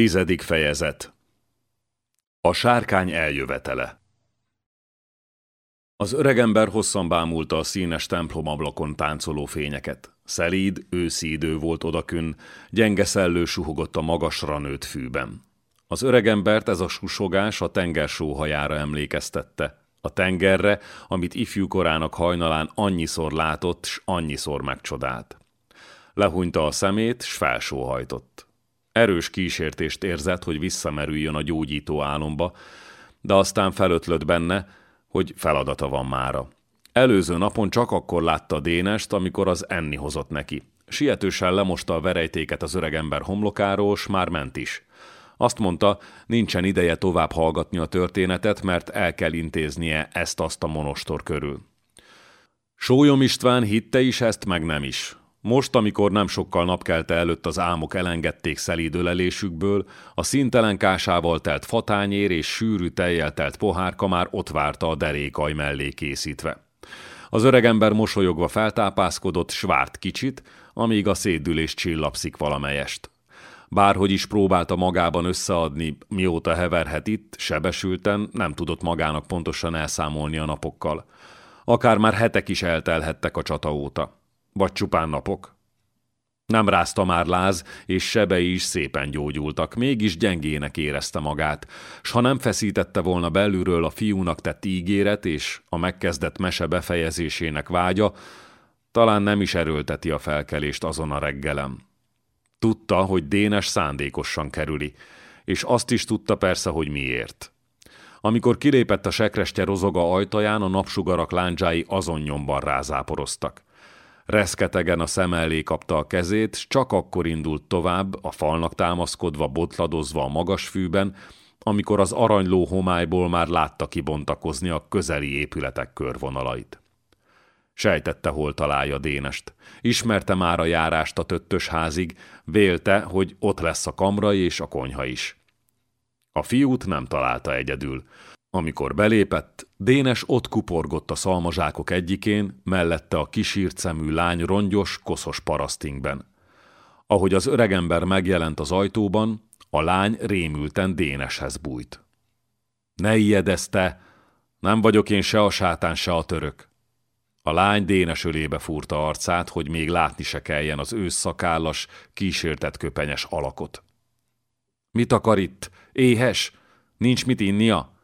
Tizedik fejezet A sárkány eljövetele Az öregember hosszan bámulta a színes templomablakon táncoló fényeket. Szelíd, őszi idő volt odakün, gyenge szellő suhogott a magasra nőtt fűben. Az öregembert ez a susogás a tenger sóhajára emlékeztette. A tengerre, amit ifjú korának hajnalán annyiszor látott, s annyiszor megcsodált. Lehúnyta a szemét, s felsóhajtott. Erős kísértést érzett, hogy visszamerüljön a gyógyító álomba, de aztán felötlött benne, hogy feladata van mára. Előző napon csak akkor látta Dénest, amikor az enni hozott neki. Sietősen lemosta a verejtéket az öregember homlokáról, s már ment is. Azt mondta, nincsen ideje tovább hallgatni a történetet, mert el kell intéznie ezt-azt a monostor körül. Sólyom István hitte is ezt, meg nem is. Most, amikor nem sokkal napkelte előtt az álmok elengedték szelíd ölelésükből, a szintelen kásával telt fatányér és sűrű tejjel telt pohárka már ott várta a derékaj mellé készítve. Az öregember mosolyogva feltápászkodott, svárt kicsit, amíg a szédülés csillapszik valamelyest. Bárhogy is próbálta magában összeadni, mióta heverhet itt, sebesülten, nem tudott magának pontosan elszámolni a napokkal. Akár már hetek is eltelhettek a csata óta vagy csupán napok. Nem rázta már láz, és sebei is szépen gyógyultak, mégis gyengének érezte magát, s ha nem feszítette volna belülről a fiúnak tett ígéret és a megkezdett mese befejezésének vágya, talán nem is erőlteti a felkelést azon a reggelem. Tudta, hogy Dénes szándékosan kerüli, és azt is tudta persze, hogy miért. Amikor kilépett a sekrestye rozoga ajtaján, a napsugarak láncsái azon nyomban rázáporoztak. Reszketegen a szem elé kapta a kezét, s csak akkor indult tovább, a falnak támaszkodva, botladozva a magas fűben, amikor az aranyló homályból már látta kibontakozni a közeli épületek körvonalait. Sejtette, hol találja Dénest. Ismerte már a járást a töttös házig, vélte, hogy ott lesz a kamra és a konyha is. A fiút nem találta egyedül. Amikor belépett, Dénes ott kuporgott a szalmazsákok egyikén, mellette a kisírt szemű lány rongyos, koszos parasztingben. Ahogy az öregember megjelent az ajtóban, a lány rémülten Déneshez bújt. Ne ijedezte, nem vagyok én se a sátán, se a török. A lány Dénes ölébe fúrta arcát, hogy még látni se kelljen az ősszakállas, kísértett köpenyes alakot. Mit akar itt? Éhes? Nincs mit innia?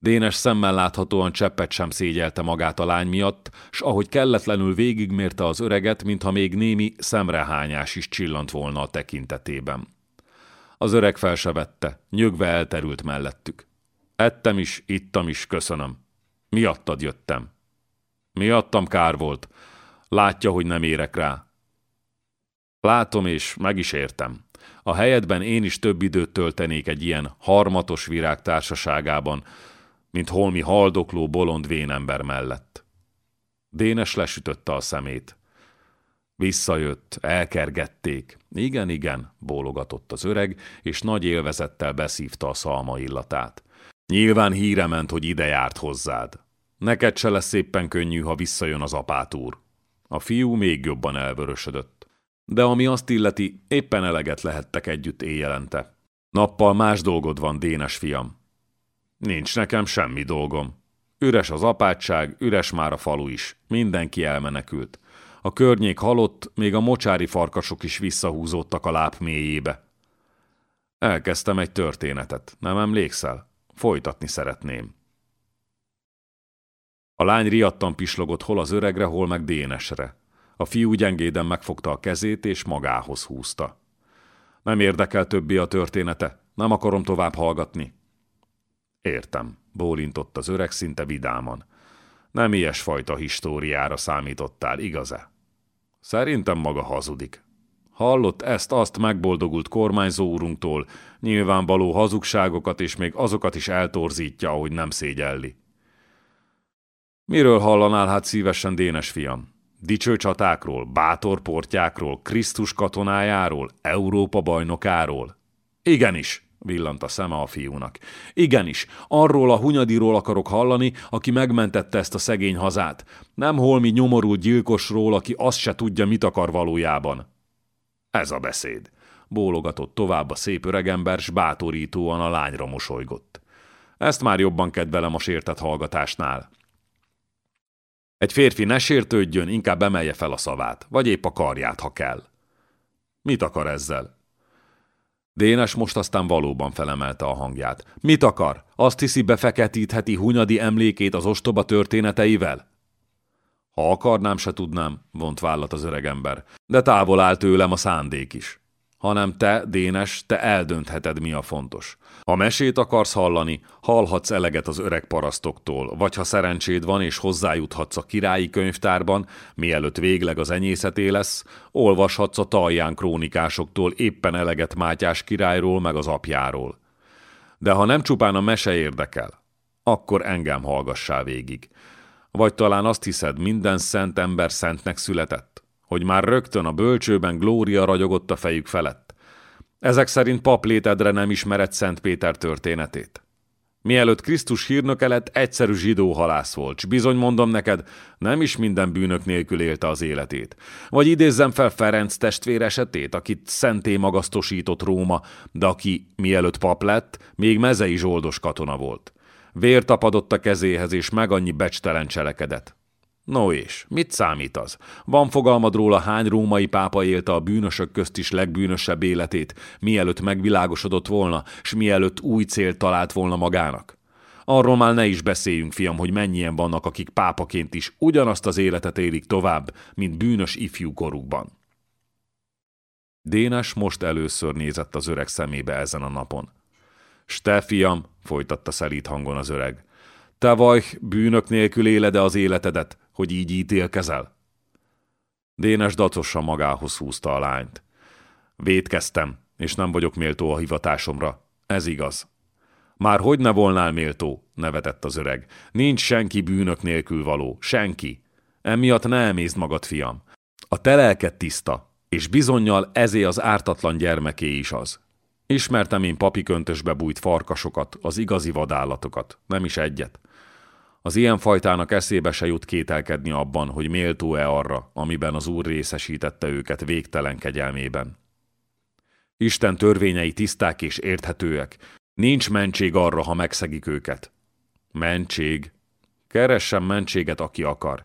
Dénes szemmel láthatóan cseppet sem szégyelte magát a lány miatt, s ahogy kelletlenül végigmérte az öreget, mintha még némi szemrehányás is csillant volna a tekintetében. Az öreg fel se vette, nyögve elterült mellettük. Ettem is, ittam is, köszönöm. Miattad jöttem. Miattam kár volt. Látja, hogy nem érek rá. Látom, és meg is értem. A helyedben én is több időt töltenék egy ilyen harmatos virág társaságában, mint holmi haldokló bolond vénember mellett. Dénes lesütötte a szemét. Visszajött, elkergették. Igen, igen, bólogatott az öreg, és nagy élvezettel beszívta a szalma illatát. Nyilván híre ment, hogy ide járt hozzád. Neked se lesz éppen könnyű, ha visszajön az apátúr. A fiú még jobban elvörösödött. De ami azt illeti, éppen eleget lehettek együtt éjjelente. Nappal más dolgod van, Dénes fiam. Nincs nekem semmi dolgom. Üres az apátság, üres már a falu is. Mindenki elmenekült. A környék halott, még a mocsári farkasok is visszahúzódtak a láb mélyébe. Elkezdtem egy történetet, nem emlékszel? Folytatni szeretném. A lány riadtan pislogott hol az öregre, hol meg Dénesre. A fiú gyengéden megfogta a kezét és magához húzta. Nem érdekel többi a története, nem akarom tovább hallgatni. Értem, bólintott az öreg szinte vidáman. Nem ilyesfajta históriára számítottál, igaz-e? Szerintem maga hazudik. Hallott ezt-azt megboldogult kormányzó úrunktól, nyilvánvaló hazugságokat és még azokat is eltorzítja, ahogy nem szégyelli. Miről hallanál hát szívesen, Dénes fiam? Dicső csatákról, bátor Krisztus katonájáról, Európa bajnokáról? Igenis, villant a szeme a fiúnak. Igenis, arról a hunyadiról akarok hallani, aki megmentette ezt a szegény hazát. Nem holmi nyomorult gyilkosról, aki azt se tudja, mit akar valójában. Ez a beszéd. bólogatott tovább a szép öregember, s bátorítóan a lányra mosolygott. Ezt már jobban kedvelem a sértett hallgatásnál. Egy férfi ne sértődjön, inkább emelje fel a szavát, vagy épp a karját, ha kell. Mit akar ezzel? Dénes most aztán valóban felemelte a hangját. Mit akar? Azt hiszi befeketítheti Hunyadi emlékét az ostoba történeteivel? Ha akarnám, se tudnám, vont vállat az öregember, de távol áll tőlem a szándék is hanem te, Dénes, te eldöntheted, mi a fontos. Ha mesét akarsz hallani, hallhatsz eleget az öreg parasztoktól, vagy ha szerencséd van és hozzájuthatsz a királyi könyvtárban, mielőtt végleg az enyészeté lesz, olvashatsz a talján krónikásoktól éppen eleget Mátyás királyról meg az apjáról. De ha nem csupán a mese érdekel, akkor engem hallgassál végig. Vagy talán azt hiszed, minden szent ember szentnek született? Hogy már rögtön a bölcsőben Glória ragyogott a fejük felett. Ezek szerint paplétedre nem ismered Szent Péter történetét. Mielőtt Krisztus hírnöke lett, egyszerű zsidó halász volt, s bizony mondom neked, nem is minden bűnök nélkül élte az életét. Vagy idézzem fel Ferenc testvér esetét, akit szenté magasztosított Róma, de aki, mielőtt pap lett, még mezei zsoldos katona volt. Vér tapadott a kezéhez, és meg annyi becstelen cselekedet. No és, mit számít az? Van fogalmad róla, hány római pápa élte a bűnösök közt is legbűnösebb életét, mielőtt megvilágosodott volna, s mielőtt új célt talált volna magának? Arról már ne is beszéljünk, fiam, hogy mennyien vannak, akik pápaként is ugyanazt az életet élik tovább, mint bűnös ifjú korukban. Dénes most először nézett az öreg szemébe ezen a napon. Ste, fiam, folytatta szelít hangon az öreg, te vaj, bűnök nélkül éled-e az életedet, hogy így ítélkezel? Dénes dacosan magához húzta a lányt. Védkeztem, és nem vagyok méltó a hivatásomra. Ez igaz. Már hogy ne volnál méltó, nevetett az öreg. Nincs senki bűnök nélkül való, senki. Emiatt ne emészd magad, fiam. A te lelked tiszta, és bizonyal ezé az ártatlan gyermeké is az. Ismertem én papiköntösbe bújt farkasokat, az igazi vadállatokat, nem is egyet. Az ilyen fajtának eszébe se jut kételkedni abban, hogy méltó-e arra, amiben az Úr részesítette őket végtelen kegyelmében. Isten törvényei tiszták és érthetőek, nincs mentség arra, ha megszegik őket. Mentség. Keressen mentséget, aki akar.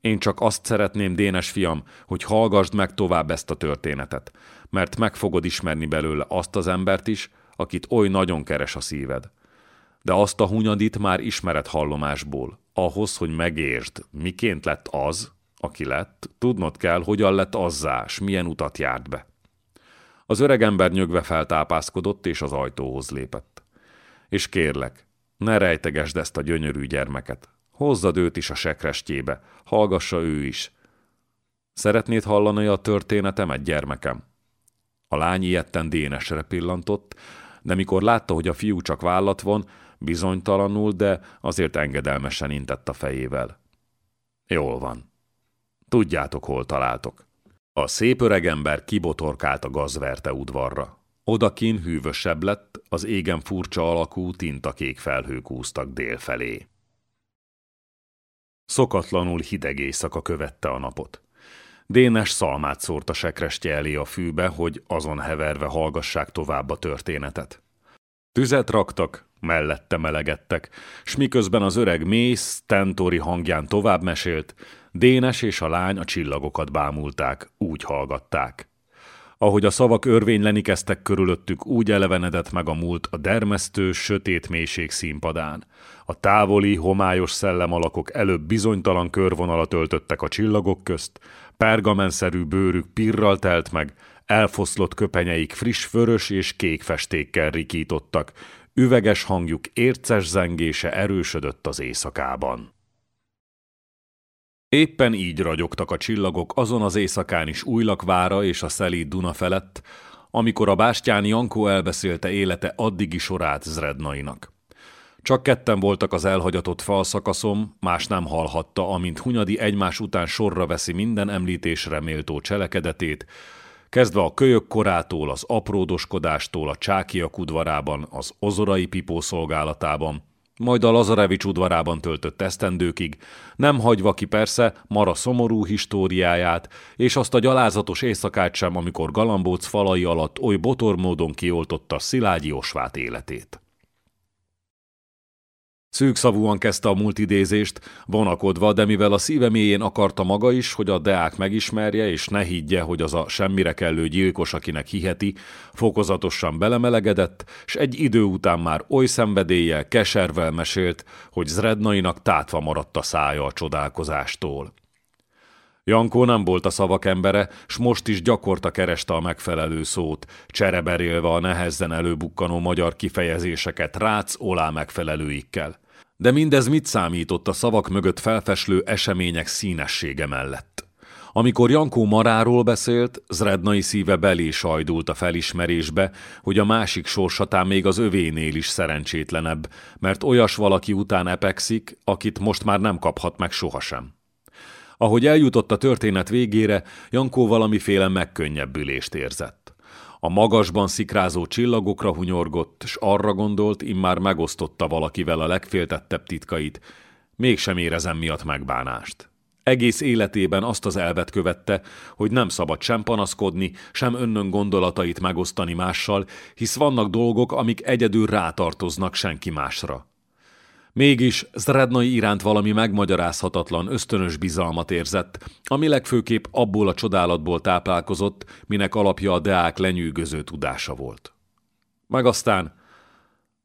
Én csak azt szeretném, Dénes fiam, hogy hallgassd meg tovább ezt a történetet, mert meg fogod ismerni belőle azt az embert is, akit oly nagyon keres a szíved de azt a hunyadit már ismered hallomásból. Ahhoz, hogy megértsd, miként lett az, aki lett, tudnod kell, hogyan lett azzá, s milyen utat járt be. Az öreg ember nyögve feltápászkodott, és az ajtóhoz lépett. És kérlek, ne rejtegesd ezt a gyönyörű gyermeket. Hozzad őt is a sekrestjébe, hallgassa ő is. Szeretnéd hallani a történetemet, gyermekem? A lány ilyetten dénesre pillantott, de mikor látta, hogy a fiú csak vállat von, Bizonytalanul, de azért engedelmesen intett a fejével. Jól van. Tudjátok, hol találtok. A szép öregember kibotorkált a gazverte udvarra. Odakin hűvösebb lett, az égen furcsa alakú tintakék felhők úztak délfelé. Szokatlanul hideg éjszaka követte a napot. Dénes szalmát szórt a sekrestje elé a fűbe, hogy azon heverve hallgassák tovább a történetet. Tüzet raktak, mellette melegedtek, s miközben az öreg mész, tentori hangján tovább mesélt, Dénes és a lány a csillagokat bámulták, úgy hallgatták. Ahogy a szavak örvényleni kezdtek körülöttük, úgy elevenedett meg a múlt a dermesztő, sötét mélység színpadán. A távoli, homályos szellemalakok előbb bizonytalan körvonalat öltöttek a csillagok közt, pergamenszerű bőrük pirral telt meg, elfoszlott köpenyeik friss vörös és kék festékkel rikítottak, üveges hangjuk érces zengése erősödött az éjszakában. Éppen így ragyogtak a csillagok azon az éjszakán is Újlakvára és a szelíd Duna felett, amikor a bástyán Jankó elbeszélte élete addigi sorát Zrednainak. Csak ketten voltak az elhagyatott falszakaszom, más nem hallhatta, amint Hunyadi egymás után sorra veszi minden említésre méltó cselekedetét, kezdve a kölyök korától, az apródoskodástól a csákiak udvarában, az ozorai pipó szolgálatában, majd a Lazarevics udvarában töltött esztendőkig, nem hagyva ki persze Mara szomorú históriáját, és azt a gyalázatos éjszakát sem, amikor Galambóc falai alatt oly botormódon kioltotta Szilágyi Osvát életét. Szűkszavúan kezdte a multidézést, vonakodva, de mivel a szíve mélyén akarta maga is, hogy a Deák megismerje, és ne higgye, hogy az a semmire kellő gyilkos, akinek hiheti, fokozatosan belemelegedett, s egy idő után már oly szenvedéllyel, keservel mesélt, hogy Zrednainak tátva maradt a szája a csodálkozástól. Jankó nem volt a szavak embere, s most is gyakorta kereste a megfelelő szót, csereberélve a nehezen előbukkanó magyar kifejezéseket rác olá megfelelőikkel. De mindez mit számított a szavak mögött felfeslő események színessége mellett? Amikor Jankó Maráról beszélt, Zrednai szíve belé sajdult a felismerésbe, hogy a másik sorsatán még az övénél is szerencsétlenebb, mert olyas valaki után epekszik, akit most már nem kaphat meg sohasem. Ahogy eljutott a történet végére, Jankó valamiféle megkönnyebbülést érzett. A magasban szikrázó csillagokra hunyorgott, s arra gondolt, immár megosztotta valakivel a legféltettebb titkait, mégsem érezem miatt megbánást. Egész életében azt az elvet követte, hogy nem szabad sem panaszkodni, sem önnön gondolatait megosztani mással, hisz vannak dolgok, amik egyedül rátartoznak senki másra. Mégis Zrednai iránt valami megmagyarázhatatlan, ösztönös bizalmat érzett, ami legfőképp abból a csodálatból táplálkozott, minek alapja a deák lenyűgöző tudása volt. Meg aztán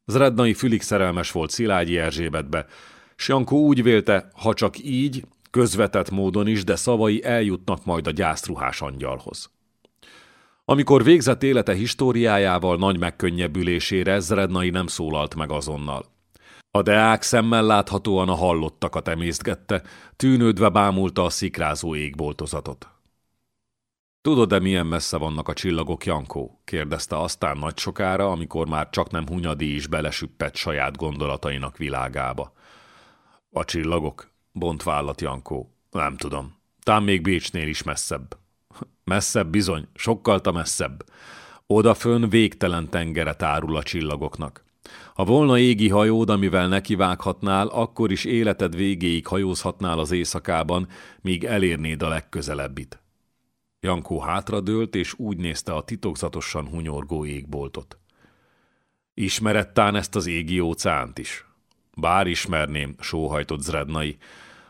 Zrednai fülig szerelmes volt Szilágyi Erzsébetbe, s Jankó úgy vélte, ha csak így, közvetett módon is, de szavai eljutnak majd a gyászruhás angyalhoz. Amikor végzett élete históriájával nagy megkönnyebbülésére Zrednai nem szólalt meg azonnal. A deák szemmel láthatóan a hallottakat emésztgette, tűnődve bámulta a szikrázó égboltozatot. Tudod-e, milyen messze vannak a csillagok, Jankó? kérdezte aztán nagy sokára, amikor már csak nem Hunyadi is belesüppett saját gondolatainak világába. A csillagok? bont vállat Jankó. Nem tudom. Tám még Bécsnél is messzebb. Messzebb bizony, sokkal messzebb. Odafön végtelen tengere tárul a csillagoknak. Ha volna égi hajód, amivel nekivághatnál, akkor is életed végéig hajózhatnál az éjszakában, míg elérnéd a legközelebbit. Jankó hátradőlt, és úgy nézte a titokzatosan hunyorgó égboltot. Ismerettán ezt az égi óceánt is? Bár ismerném, sóhajtott Zrednai.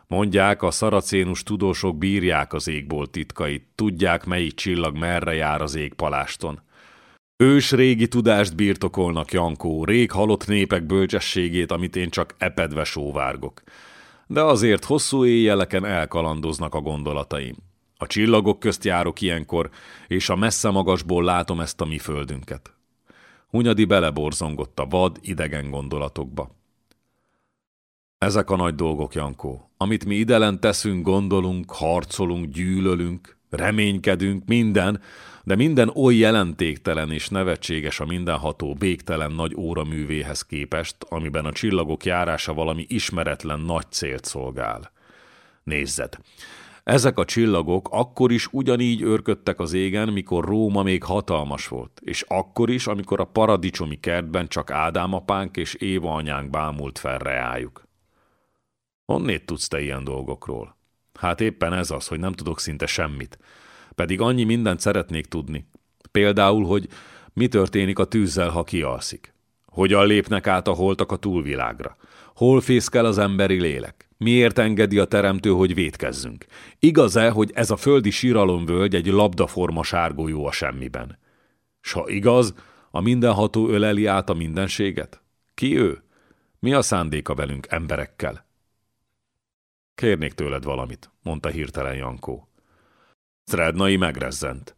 Mondják, a szaracénus tudósok bírják az égbolt titkait, tudják, melyik csillag merre jár az égpaláston. Ős régi tudást birtokolnak, Jankó, rég halott népek bölcsességét, amit én csak epedve sóvárgok. De azért hosszú éjjeleken elkalandoznak a gondolataim. A csillagok közt járok ilyenkor, és a messze magasból látom ezt a mi földünket. Hunyadi beleborzongott a vad, idegen gondolatokba. Ezek a nagy dolgok, Jankó, amit mi idelen teszünk, gondolunk, harcolunk, gyűlölünk, reménykedünk, minden, de minden oly jelentéktelen és nevetséges a mindenható béktelen nagy óraművéhez képest, amiben a csillagok járása valami ismeretlen nagy célt szolgál. Nézzed! Ezek a csillagok akkor is ugyanígy őrködtek az égen, mikor Róma még hatalmas volt, és akkor is, amikor a paradicsomi kertben csak Ádám apánk és Éva anyánk bámult fel reájuk. Honnét tudsz te ilyen dolgokról? Hát éppen ez az, hogy nem tudok szinte semmit. Pedig annyi mindent szeretnék tudni. Például, hogy mi történik a tűzzel, ha kialszik. Hogyan lépnek át a holtak a túlvilágra. Hol fészkel az emberi lélek? Miért engedi a teremtő, hogy vétkezzünk? Igaz-e, hogy ez a földi síralomvölgy egy labdaforma sárgójó a semmiben? S ha igaz, a mindenható öleli át a mindenséget? Ki ő? Mi a szándéka velünk, emberekkel? Kérnék tőled valamit, mondta hirtelen Jankó. Zrednai megrezzent.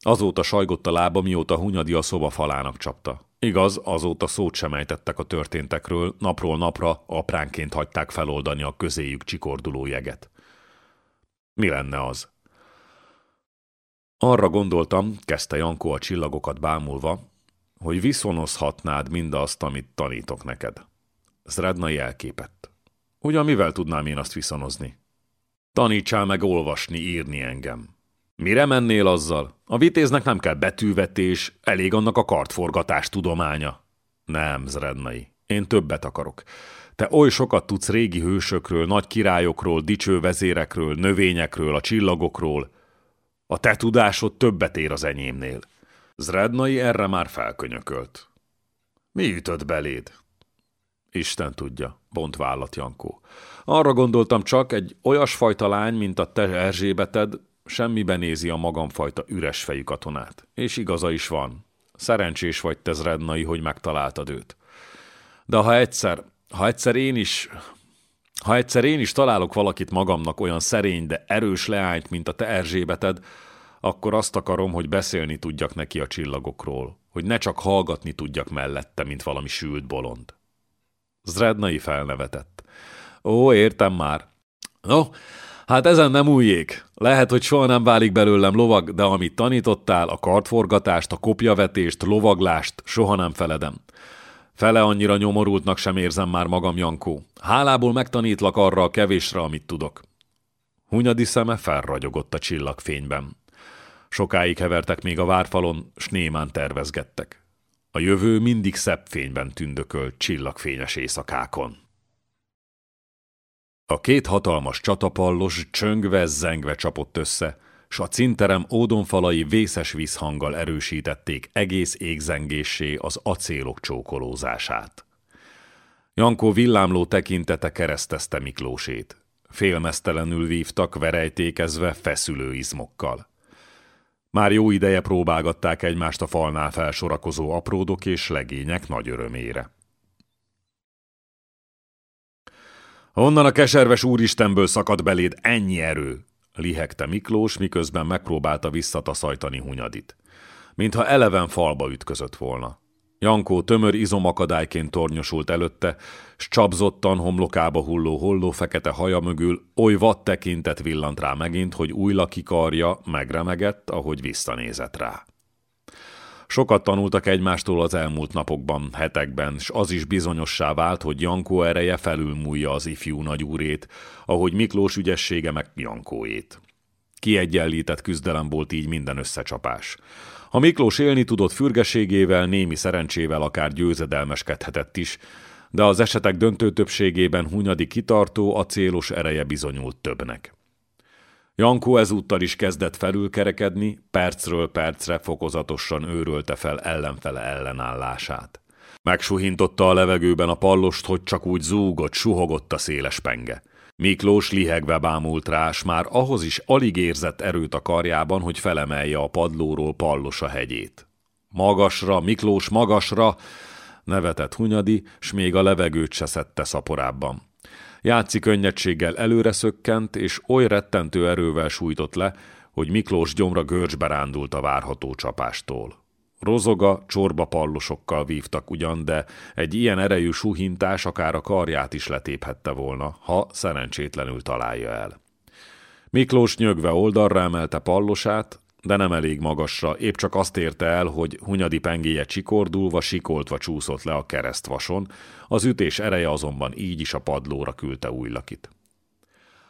Azóta sajgott a lába, mióta Hunyadi a szoba falának csapta. Igaz, azóta szót sem ejtettek a történtekről, napról napra apránként hagyták feloldani a közéjük csikorduló jeget. Mi lenne az? Arra gondoltam, kezdte Jankó a csillagokat bámulva, hogy viszonozhatnád mindazt, amit tanítok neked. Zrednai elképett. Ugyan mivel tudnám én azt viszonozni? Tanítsál meg olvasni, írni engem. Mire mennél azzal? A vitéznek nem kell betűvetés, elég annak a kartforgatás tudománya. Nem, Zrednai. Én többet akarok. Te oly sokat tudsz régi hősökről, nagy királyokról, dicső vezérekről, növényekről, a csillagokról. A te tudásod többet ér az enyémnél. Zrednai erre már felkönyökölt. Mi ütött beléd? Isten tudja, bont vállat Jankó. Arra gondoltam csak, egy olyasfajta lány, mint a te Erzsébeted, semmibe nézi a magamfajta üres fejű katonát. És igaza is van. Szerencsés vagy te, Zrednai, hogy megtaláltad őt. De ha egyszer, ha egyszer én is, ha egyszer én is találok valakit magamnak olyan szerény, de erős leányt, mint a te Erzsébeted, akkor azt akarom, hogy beszélni tudjak neki a csillagokról, hogy ne csak hallgatni tudjak mellette, mint valami sült bolond. Zrednai felnevetett. Ó, értem már. No, hát ezen nem újjék. Lehet, hogy soha nem válik belőlem lovag, de amit tanítottál, a kartforgatást, a kopjavetést, lovaglást, soha nem feledem. Fele annyira nyomorultnak sem érzem már magam, Jankó. Hálából megtanítlak arra a kevésre, amit tudok. Hunyadi szeme felragyogott a csillagfényben. Sokáig hevertek még a várfalon, s némán tervezgettek. A jövő mindig szebb fényben tündökölt csillagfényes éjszakákon. A két hatalmas csatapallos csöngve, zengve csapott össze, s a cinterem ódonfalai vészes vízhanggal erősítették egész égzengésé az acélok csókolózását. Jankó villámló tekintete keresztezte Miklósét. Félmeztelenül vívtak, verejtékezve, feszülő izmokkal. Már jó ideje próbálgatták egymást a falnál felsorakozó apródok és legények nagy örömére. Honnan a keserves úristenből szakad beléd ennyi erő? lihegte Miklós, miközben megpróbálta visszataszajtani Hunyadit. Mintha eleven falba ütközött volna. Jankó tömör izomakadályként tornyosult előtte, s csapzottan homlokába hulló holló fekete haja mögül oly vad tekintet villant rá megint, hogy újra kikarja megremegett, ahogy visszanézett rá. Sokat tanultak egymástól az elmúlt napokban, hetekben, s az is bizonyossá vált, hogy Jankó ereje felülmúlja az ifjú nagyúrét, ahogy Miklós ügyessége meg Jankóét. Kiegyenlített küzdelem volt így minden összecsapás. Ha Miklós élni tudott fürgeségével, némi szerencsével akár győzedelmeskedhetett is, de az esetek döntő többségében Hunyadi kitartó, a célos ereje bizonyult többnek. Jankó ezúttal is kezdett felülkerekedni, percről percre fokozatosan őrölte fel ellenfele ellenállását. Megsuhintotta a levegőben a pallost, hogy csak úgy zúgott, suhogott a széles penge. Miklós lihegve bámult rá, s már ahhoz is alig érzett erőt a karjában, hogy felemelje a padlóról pallos a hegyét. Magasra, Miklós, magasra! nevetett Hunyadi, s még a levegőt se szedte szaporábban. Játszi könnyedséggel előre szökkent, és oly rettentő erővel sújtott le, hogy Miklós gyomra görcsbe rándult a várható csapástól. Rozoga, csorba pallosokkal vívtak ugyan, de egy ilyen erejű suhintás akár a karját is letéphette volna, ha szerencsétlenül találja el. Miklós nyögve oldalra emelte pallosát, de nem elég magasra, épp csak azt érte el, hogy Hunyadi pengéje csikordulva, sikoltva csúszott le a keresztvason, az ütés ereje azonban így is a padlóra küldte újlakit.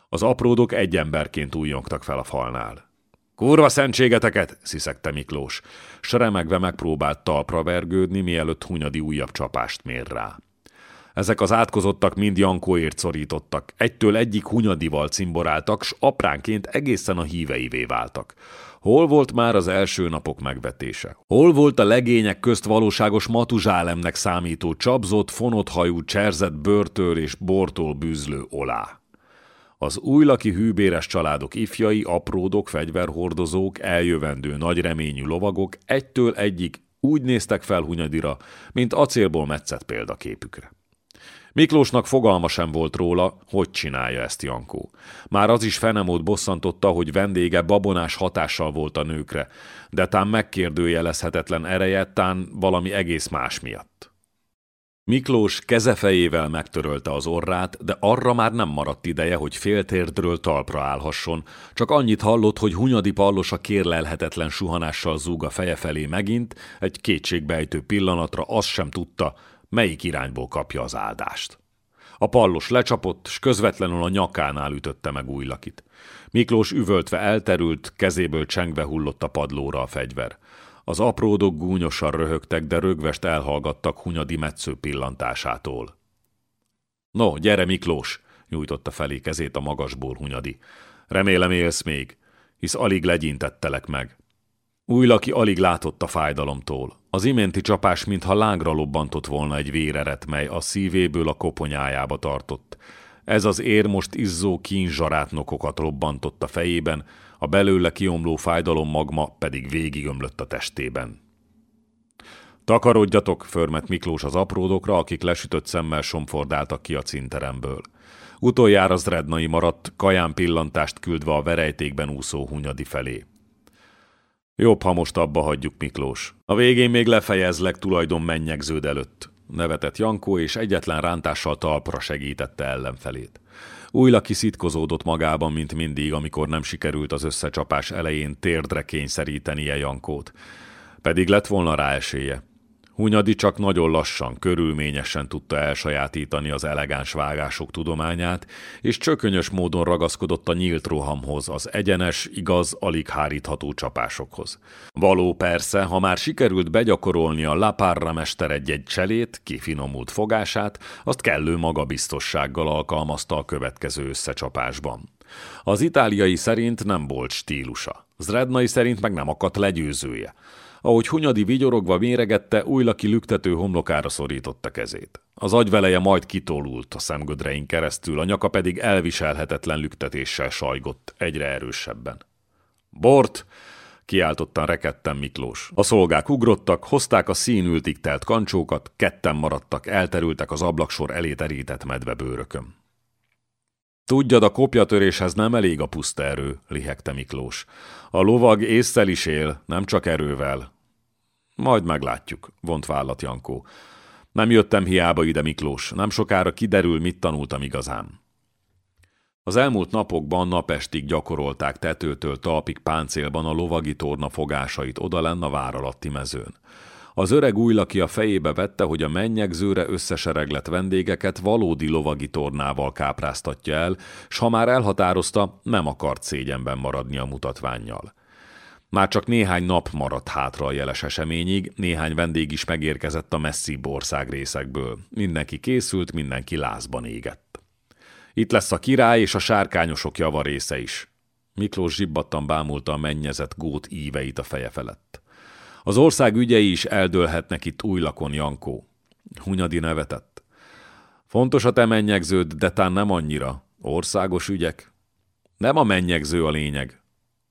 Az apródok egy emberként újjongtak fel a falnál. Kurva szentségeteket! sziszegte Miklós, s remegve megpróbált talpra vergődni, mielőtt Hunyadi újabb csapást mér rá. Ezek az átkozottak mind Jankóért szorítottak, egytől egyik Hunyadival cimboráltak, s apránként egészen a híveivé váltak. Hol volt már az első napok megvetése? Hol volt a legények közt valóságos matuzsálemnek számító csapzott, fonott hajú, cserzett börtől és bortól bűzlő olá? Az újlaki hűbéres családok ifjai, apródok, fegyverhordozók, eljövendő nagy reményű lovagok egytől egyik úgy néztek fel Hunyadira, mint acélból metszett példaképükre. Miklósnak fogalma sem volt róla, hogy csinálja ezt Jankó. Már az is fenemót bosszantotta, hogy vendége babonás hatással volt a nőkre, de tán megkérdőjelezhetetlen ereje, tán valami egész más miatt. Miklós kezefejével megtörölte az orrát, de arra már nem maradt ideje, hogy féltérdről talpra állhasson, csak annyit hallott, hogy Hunyadi Pallos a kérlelhetetlen suhanással zúg a feje felé megint, egy kétségbejtő pillanatra azt sem tudta, melyik irányból kapja az áldást. A pallos lecsapott, s közvetlenül a nyakánál ütötte meg újlakit. Miklós üvöltve elterült, kezéből csengve hullott a padlóra a fegyver. Az apródok gúnyosan röhögtek, de rögvest elhallgattak Hunyadi metsző pillantásától. No, gyere Miklós, nyújtotta felé kezét a magasból Hunyadi. Remélem élsz még, hisz alig legyintettelek meg. Újlaki alig látott a fájdalomtól. Az iménti csapás, mintha lángra lobbantott volna egy véreret, mely a szívéből a koponyájába tartott. Ez az ér most izzó kínzsarátnokokat robbantott a fejében, a belőle kiomló fájdalom magma pedig végigömlött a testében. Takarodjatok, förmet Miklós az apródokra, akik lesütött szemmel somfordáltak ki a cinteremből. Utoljára Zrednai maradt, kaján pillantást küldve a verejtékben úszó Hunyadi felé. Jobb, ha most abba hagyjuk, Miklós. A végén még lefejezlek tulajdon mennyegződ előtt. Nevetett Jankó, és egyetlen rántással talpra segítette ellenfelét. Újra kiszitkozódott magában, mint mindig, amikor nem sikerült az összecsapás elején térdre kényszerítenie Jankót. Pedig lett volna rá esélye. Hunyadi csak nagyon lassan, körülményesen tudta elsajátítani az elegáns vágások tudományát, és csökönyös módon ragaszkodott a nyílt rohamhoz, az egyenes, igaz, alig hárítható csapásokhoz. Való persze, ha már sikerült begyakorolni a Laparra mester egy-egy cselét, kifinomult fogását, azt kellő magabiztossággal alkalmazta a következő összecsapásban. Az itáliai szerint nem volt stílusa, Zrednai szerint meg nem akadt legyőzője. Ahogy Hunyadi vigyorogva méregette, újlaki lüktető homlokára szorította kezét. Az agyveleje majd kitolult a szemgödrein keresztül, a nyaka pedig elviselhetetlen lüktetéssel sajgott, egyre erősebben. Bort! kiáltottan rekedten Miklós. A szolgák ugrottak, hozták a színültig telt kancsókat, ketten maradtak, elterültek az ablaksor elé terített medvebőrökön. Tudjad, a kopjatöréshez nem elég a puszta erő, lihegte Miklós. A lovag észszel is él, nem csak erővel. Majd meglátjuk, vont vállat Jankó. Nem jöttem hiába ide, Miklós. Nem sokára kiderül, mit tanultam igazán. Az elmúlt napokban napestig gyakorolták tetőtől talpig páncélban a lovagi torna fogásait odalenn a vár alatti mezőn. Az öreg újlaki a fejébe vette, hogy a mennyegzőre összesereglett vendégeket valódi lovagi tornával kápráztatja el, s ha már elhatározta, nem akart szégyenben maradni a mutatványjal. Már csak néhány nap maradt hátra a jeles eseményig, néhány vendég is megérkezett a messzi ország részekből. Mindenki készült, mindenki lázban égett. Itt lesz a király és a sárkányosok java része is. Miklós zsibbattan bámulta a mennyezett gót íveit a feje felett. Az ország ügyei is eldőlhetnek itt új lakon, Jankó. Hunyadi nevetett. Fontos a te mennyegződ, de tán nem annyira. Országos ügyek? Nem a mennyegző a lényeg.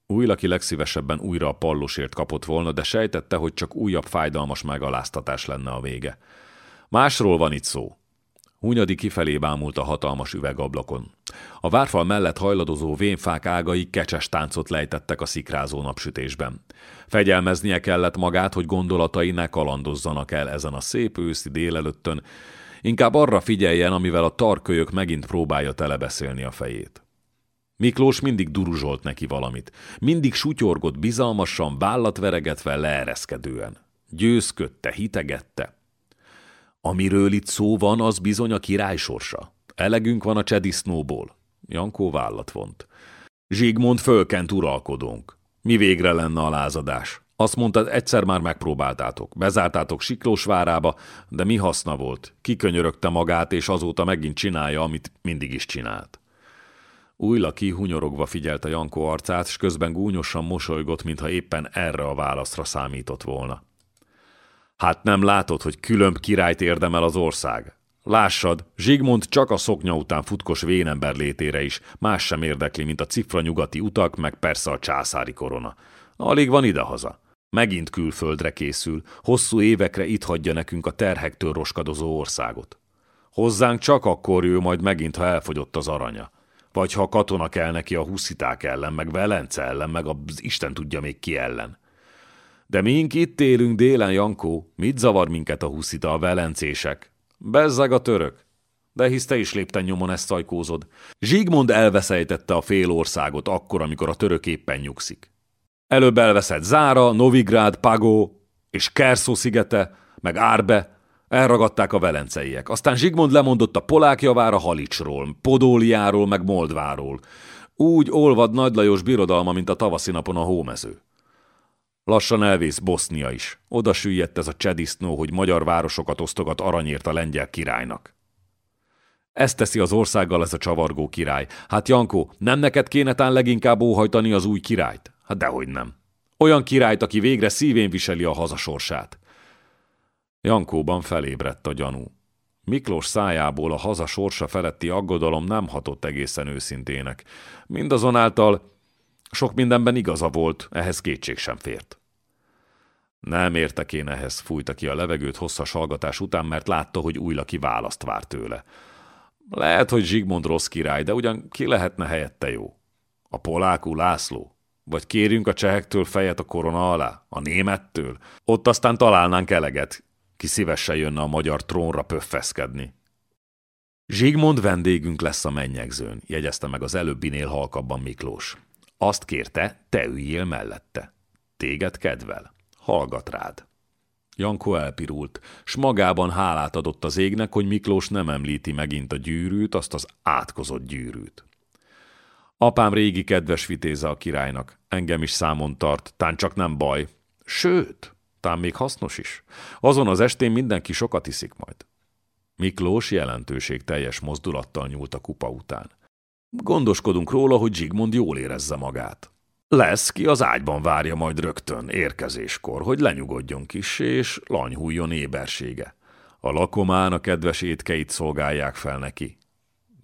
Újlaki legszívesebben újra a pallosért kapott volna, de sejtette, hogy csak újabb fájdalmas megaláztatás lenne a vége. Másról van itt szó. Hunyadi kifelé bámult a hatalmas üvegablakon. A várfal mellett hajladozó vénfák ágai kecses táncot lejtettek a szikrázó napsütésben. Fegyelmeznie kellett magát, hogy gondolatai ne kalandozzanak el ezen a szép őszi délelőttön, inkább arra figyeljen, amivel a tarkölyök megint próbálja telebeszélni a fejét. Miklós mindig duruzsolt neki valamit. Mindig sutyorgott bizalmasan, vállat veregetve, leereszkedően. Győzködte, hitegette. Amiről itt szó van, az bizony a király sorsa. Elegünk van a csedisznóból. Jankó vállat vont. Zsigmond fölkent uralkodónk. Mi végre lenne a lázadás? Azt mondtad, egyszer már megpróbáltátok. Bezártátok Siklósvárába, de mi haszna volt? Kikönyörögte magát, és azóta megint csinálja, amit mindig is csinált. Újlaki hunyorogva figyelte Jankó arcát, és közben gúnyosan mosolygott, mintha éppen erre a válaszra számított volna. Hát nem látod, hogy különb királyt érdemel az ország? Lássad, Zsigmond csak a szoknya után futkos vénember létére is, más sem érdekli, mint a cifra nyugati utak, meg persze a császári korona. Alig van idehaza. Megint külföldre készül, hosszú évekre itt hagyja nekünk a terhektől roskadozó országot. Hozzánk csak akkor jő majd megint, ha elfogyott az aranya. Vagy ha katona kell neki a husziták ellen, meg Velence ellen, meg az Isten tudja még ki ellen. De mink itt élünk délen, Jankó, mit zavar minket a huszita, a velencések? Bezzeg a török. De hisz te is lépten nyomon ezt szajkózod. Zsigmond elveszejtette a fél országot akkor, amikor a török éppen nyugszik. Előbb elveszett Zára, Novigrád, Pagó és Kerszó szigete, meg Árbe, elragadták a velenceiek. Aztán Zsigmond lemondott a polák javára Halicsról, Podóliáról, meg Moldváról. Úgy olvad Nagy Lajos birodalma, mint a tavaszi napon a hómező. Lassan elvész Bosznia is. Oda süllyedt ez a csedisznó, hogy magyar városokat osztogat aranyért a lengyel királynak. Ezt teszi az országgal ez a csavargó király. Hát Jankó, nem neked kéne tán leginkább óhajtani az új királyt? Hát dehogy nem. Olyan királyt, aki végre szívén viseli a hazasorsát. Jankóban felébredt a gyanú. Miklós szájából a haza sorsa feletti aggodalom nem hatott egészen őszintének. Mindazonáltal sok mindenben igaza volt, ehhez kétség sem fért. Nem értek én ehhez, fújta ki a levegőt hosszas hallgatás után, mert látta, hogy újlaki választ vár tőle. Lehet, hogy Zsigmond rossz király, de ugyan ki lehetne helyette jó? A polákú László? Vagy kérjünk a csehektől fejet a korona alá? A némettől? Ott aztán találnánk eleget, ki szívesen jönne a magyar trónra pöffeszkedni. Zsigmond vendégünk lesz a mennyegzőn, jegyezte meg az előbbinél halkabban Miklós. Azt kérte, te üljél mellette. Téged kedvel. Hallgat rád. Janko elpirult, s magában hálát adott az égnek, hogy Miklós nem említi megint a gyűrűt, azt az átkozott gyűrűt. Apám régi kedves vitéze a királynak, engem is számon tart, tán csak nem baj. Sőt, tán még hasznos is. Azon az estén mindenki sokat iszik majd. Miklós jelentőség teljes mozdulattal nyúlt a kupa után. Gondoskodunk róla, hogy Zsigmond jól érezze magát. Lesz, ki az ágyban várja majd rögtön, érkezéskor, hogy lenyugodjon kis, és lanyhuljon ébersége. A lakomán a kedves étkeit szolgálják fel neki.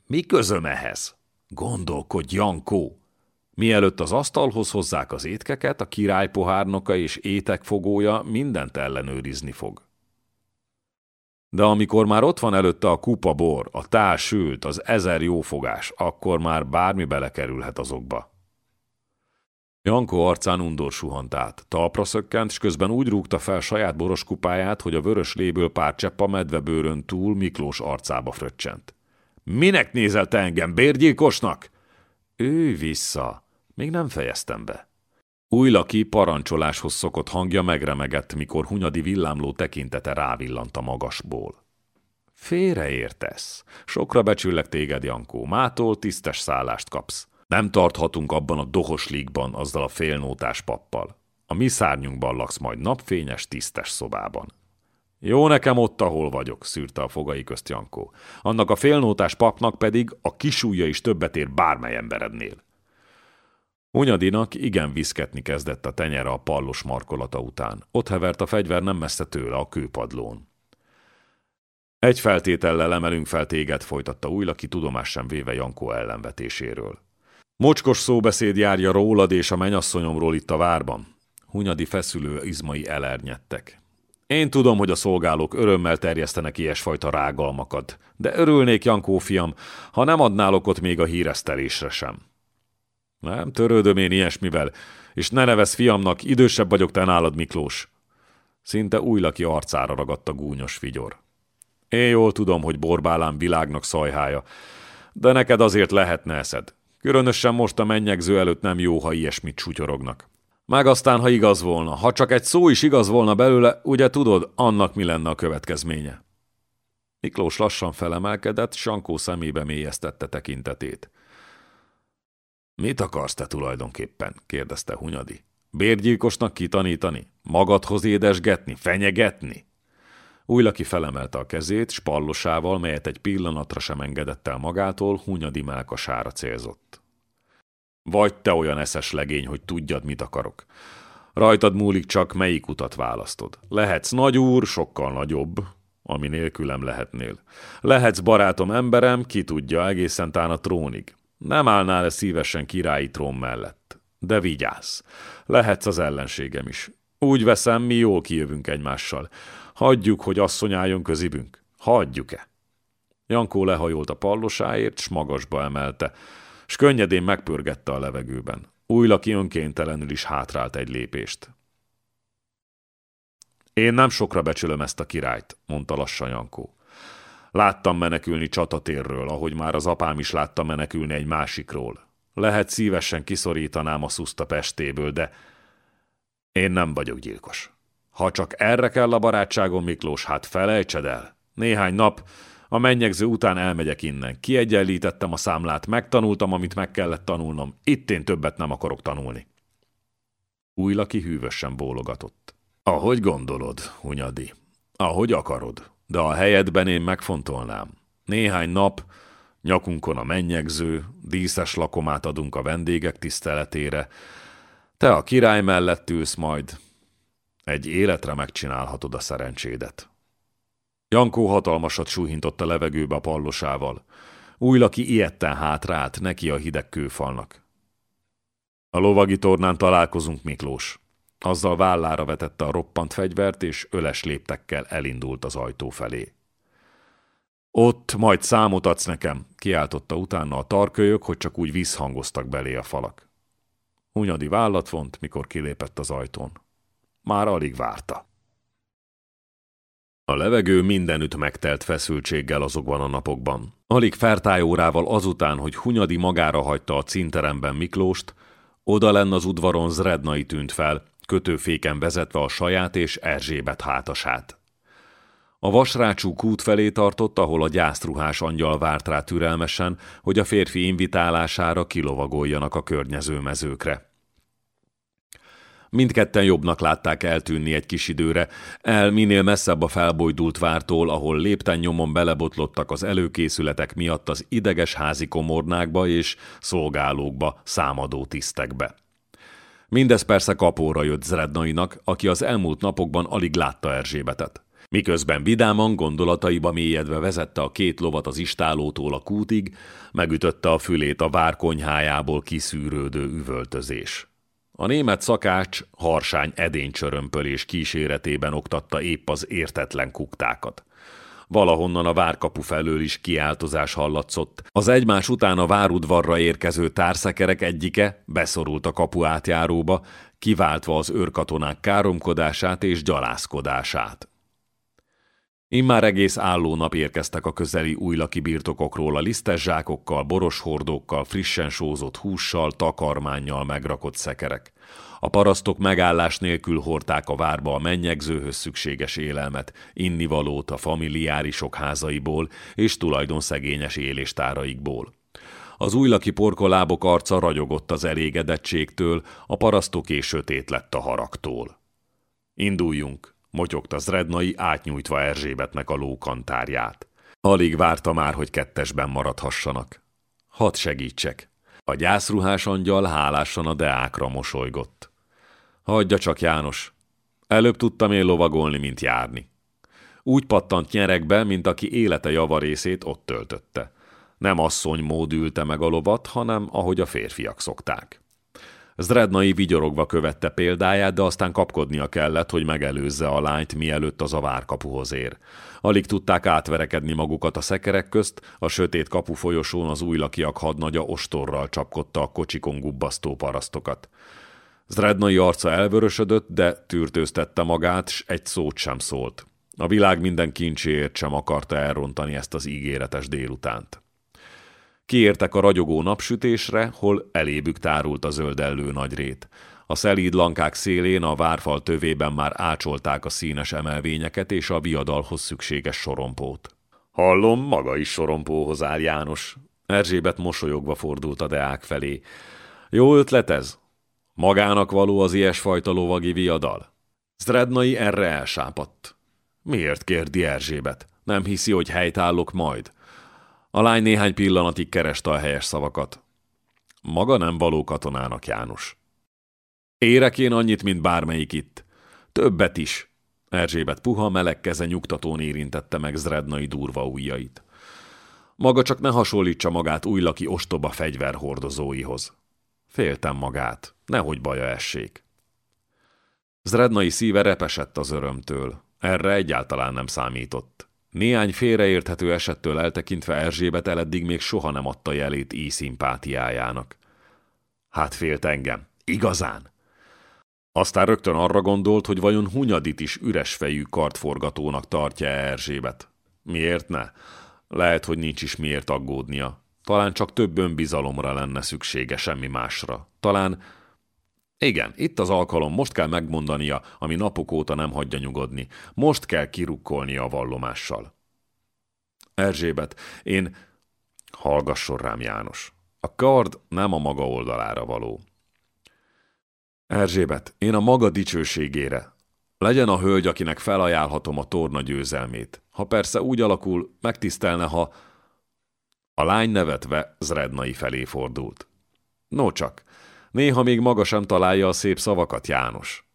Mi közöm ehhez? Gondolkodj, Jankó! Mielőtt az asztalhoz hozzák az étkeket, a király pohárnoka és étekfogója mindent ellenőrizni fog. De amikor már ott van előtte a kupa bor, a tál sült, az ezer jófogás, akkor már bármi belekerülhet azokba. Jankó arcán undor suhant át. Talpra szökkent, és közben úgy rúgta fel saját boros kupáját, hogy a vörös léből pár csepp a medvebőrön túl Miklós arcába fröccsent. Minek nézel te engem, bérgyilkosnak? Ő vissza. Még nem fejeztem be. Újlaki parancsoláshoz szokott hangja megremegett, mikor Hunyadi villámló tekintete rávillant a magasból. Félreértesz. Sokra becsüllek téged, Jankó. Mától tisztes szállást kapsz. Nem tarthatunk abban a dohos lígban azzal a félnótás pappal. A mi szárnyunkban laksz majd napfényes, tisztes szobában. Jó nekem ott, ahol vagyok, szűrte a fogai közt Jankó. Annak a félnótás papnak pedig a kisújja is többet ér bármely emberednél. Unyadinak igen viszketni kezdett a tenyere a pallos markolata után. Ott hevert a fegyver nem messze tőle, a kőpadlón. Egy feltétellel emelünk fel téged, folytatta újlaki tudomás sem véve Jankó ellenvetéséről. Mocskos szóbeszéd járja rólad és a menyasszonyomról itt a várban. Hunyadi feszülő izmai elernyedtek. Én tudom, hogy a szolgálók örömmel terjesztenek ilyesfajta rágalmakat, de örülnék, Jankó fiam, ha nem adnálok ott még a híresztelésre sem. Nem törődöm én ilyesmivel, és ne nevez fiamnak, idősebb vagyok te nálad, Miklós. Szinte újlaki arcára ragadt a gúnyos vigyor. Én jól tudom, hogy borbálám világnak szajhája, de neked azért lehetne eszed. Különösen most a mennyegző előtt nem jó, ha ilyesmit sutyorognak. Meg aztán, ha igaz volna. Ha csak egy szó is igaz volna belőle, ugye tudod, annak mi lenne a következménye. Miklós lassan felemelkedett, Sankó szemébe mélyeztette tekintetét. Mit akarsz te tulajdonképpen? kérdezte Hunyadi. Bérgyilkosnak kitanítani? Magadhoz édesgetni? Fenyegetni? Újlaki felemelte a kezét, spallosával, melyet egy pillanatra sem engedett el magától, Hunyadi melkasára célzott. Vagy te olyan eszes legény, hogy tudjad, mit akarok. Rajtad múlik csak, melyik utat választod. Lehetsz nagy úr, sokkal nagyobb, ami nélkülem lehetnél. Lehetsz barátom emberem, ki tudja, egészen tán a trónig. Nem állnál-e szívesen királyi trón mellett? De vigyázz, lehetsz az ellenségem is. Úgy veszem, mi jól kijövünk egymással. Hagyjuk, hogy asszony álljon közibünk. Hagyjuk-e? Jankó lehajolt a pallosáért, s magasba emelte, s könnyedén megpörgette a levegőben. Újlaki önkéntelenül is hátrált egy lépést. Én nem sokra becsülöm ezt a királyt, mondta lassan Jankó. Láttam menekülni csatatérről, ahogy már az apám is látta menekülni egy másikról. Lehet szívesen kiszorítanám a szuszta Pestéből, de én nem vagyok gyilkos. Ha csak erre kell a barátságom, Miklós, hát felejtsed el. Néhány nap, a mennyegző után elmegyek innen. Kiegyenlítettem a számlát, megtanultam, amit meg kellett tanulnom. Itt én többet nem akarok tanulni. Újlaki hűvösen bólogatott. Ahogy gondolod, Hunyadi. Ahogy akarod. De a helyedben én megfontolnám. Néhány nap, nyakunkon a mennyegző, díszes lakomát adunk a vendégek tiszteletére. Te a király mellett ülsz majd. Egy életre megcsinálhatod a szerencsédet. Jankó hatalmasat súhintott a levegőbe a pallosával. Újlaki ilyetten hátrált neki a hideg kőfalnak. A lovagi tornán találkozunk, Miklós. Azzal vállára vetette a roppant fegyvert, és öles léptekkel elindult az ajtó felé. Ott majd számot adsz nekem, kiáltotta utána a tarkölyök, hogy csak úgy visszhangoztak belé a falak. Hunyadi vállat vont, mikor kilépett az ajtón. Már alig várta. A levegő mindenütt megtelt feszültséggel azokban a napokban. Alig fertájórával azután, hogy Hunyadi magára hagyta a cinteremben Miklóst, oda lenn az udvaron Zrednai tűnt fel, kötőféken vezetve a saját és Erzsébet hátasát. A vasrácsú kút felé tartott, ahol a gyászruhás angyal várt rá türelmesen, hogy a férfi invitálására kilovagoljanak a környező mezőkre. Mindketten jobbnak látták eltűnni egy kis időre, el minél messzebb a felbojdult vártól, ahol lépten nyomon belebotlottak az előkészületek miatt az ideges házi komornákba és szolgálókba, számadó tisztekbe. Mindez persze kapóra jött Zrednainak, aki az elmúlt napokban alig látta Erzsébetet. Miközben vidáman gondolataiba mélyedve vezette a két lovat az istálótól a kútig, megütötte a fülét a várkonyhájából kiszűrődő üvöltözés. A német szakács harsány edénycsörömpölés kíséretében oktatta épp az értetlen kuktákat. Valahonnan a várkapu felől is kiáltozás hallatszott. Az egymás után a várudvarra érkező társzekerek egyike beszorult a kapu átjáróba, kiváltva az őrkatonák káromkodását és gyalászkodását. Immár egész álló nap érkeztek a közeli újlaki birtokokról a lisztes zsákokkal, boros hordókkal, frissen sózott hússal, takarmánnyal megrakott szekerek. A parasztok megállás nélkül hordták a várba a mennyegzőhöz szükséges élelmet, innivalót a familiárisok házaiból és tulajdonszegényes éléstáraikból. Az újlaki porkolábok arca ragyogott az elégedettségtől, a parasztoké sötét lett a haragtól. Induljunk, motyogta Zrednai átnyújtva Erzsébetnek a lókantárját. Alig várta már, hogy kettesben maradhassanak. Hadd segítsek. A gyászruhás angyal hálásan a deákra mosolygott. Hagyja csak, János. Előbb tudtam én lovagolni, mint járni. Úgy pattant nyerekbe, mint aki élete javarészét ott töltötte. Nem asszony mód ülte meg a lovat, hanem ahogy a férfiak szokták. Zrednai vigyorogva követte példáját, de aztán kapkodnia kellett, hogy megelőzze a lányt, mielőtt az a várkapuhoz ér. Alig tudták átverekedni magukat a szekerek közt, a sötét kapu folyosón az újlakiak hadnagya ostorral csapkodta a kocsikon gubbasztó parasztokat. Zrednai arca elvörösödött, de tűrtőztette magát, s egy szót sem szólt. A világ minden kincséért sem akarta elrontani ezt az ígéretes délutánt. Kiértek a ragyogó napsütésre, hol elébük tárult a zöldellő nagyrét. A szelíd lankák szélén a várfal tövében már ácsolták a színes emelvényeket és a viadalhoz szükséges sorompót. Hallom, maga is sorompóhoz áll János. Erzsébet mosolyogva fordult a deák felé. Jó ötlet ez? Magának való az ilyesfajta lovagi viadal? Zrednai erre elsápadt. Miért kérdi Erzsébet? Nem hiszi, hogy helytállok majd? A lány néhány pillanatig kereste a helyes szavakat. Maga nem való katonának, János. Érek én annyit, mint bármelyik itt. Többet is. Erzsébet puha, meleg keze nyugtatón érintette meg Zrednai durva ujjait. Maga csak ne hasonlítsa magát újlaki ostoba fegyverhordozóihoz. Féltem magát, nehogy baja essék. Zrednai szíve repesett az örömtől. Erre egyáltalán nem számított. Néhány félreérthető esettől eltekintve Erzsébet eleddig még soha nem adta jelét így szimpátiájának. Hát félt engem. Igazán? Aztán rögtön arra gondolt, hogy vajon Hunyadit is üres fejű kartforgatónak tartja Erzsébet. Miért ne? Lehet, hogy nincs is miért aggódnia. Talán csak több önbizalomra lenne szüksége, semmi másra. Talán... Igen, itt az alkalom, most kell megmondania, ami napok óta nem hagyja nyugodni. Most kell kirukkolnia a vallomással. Erzsébet, én... Hallgasson rám, János. A kard nem a maga oldalára való. Erzsébet, én a maga dicsőségére. Legyen a hölgy, akinek felajánlhatom a torna győzelmét. Ha persze úgy alakul, megtisztelne, ha... A lány nevetve Zrednai felé fordult. No csak, néha még maga sem találja a szép szavakat, János.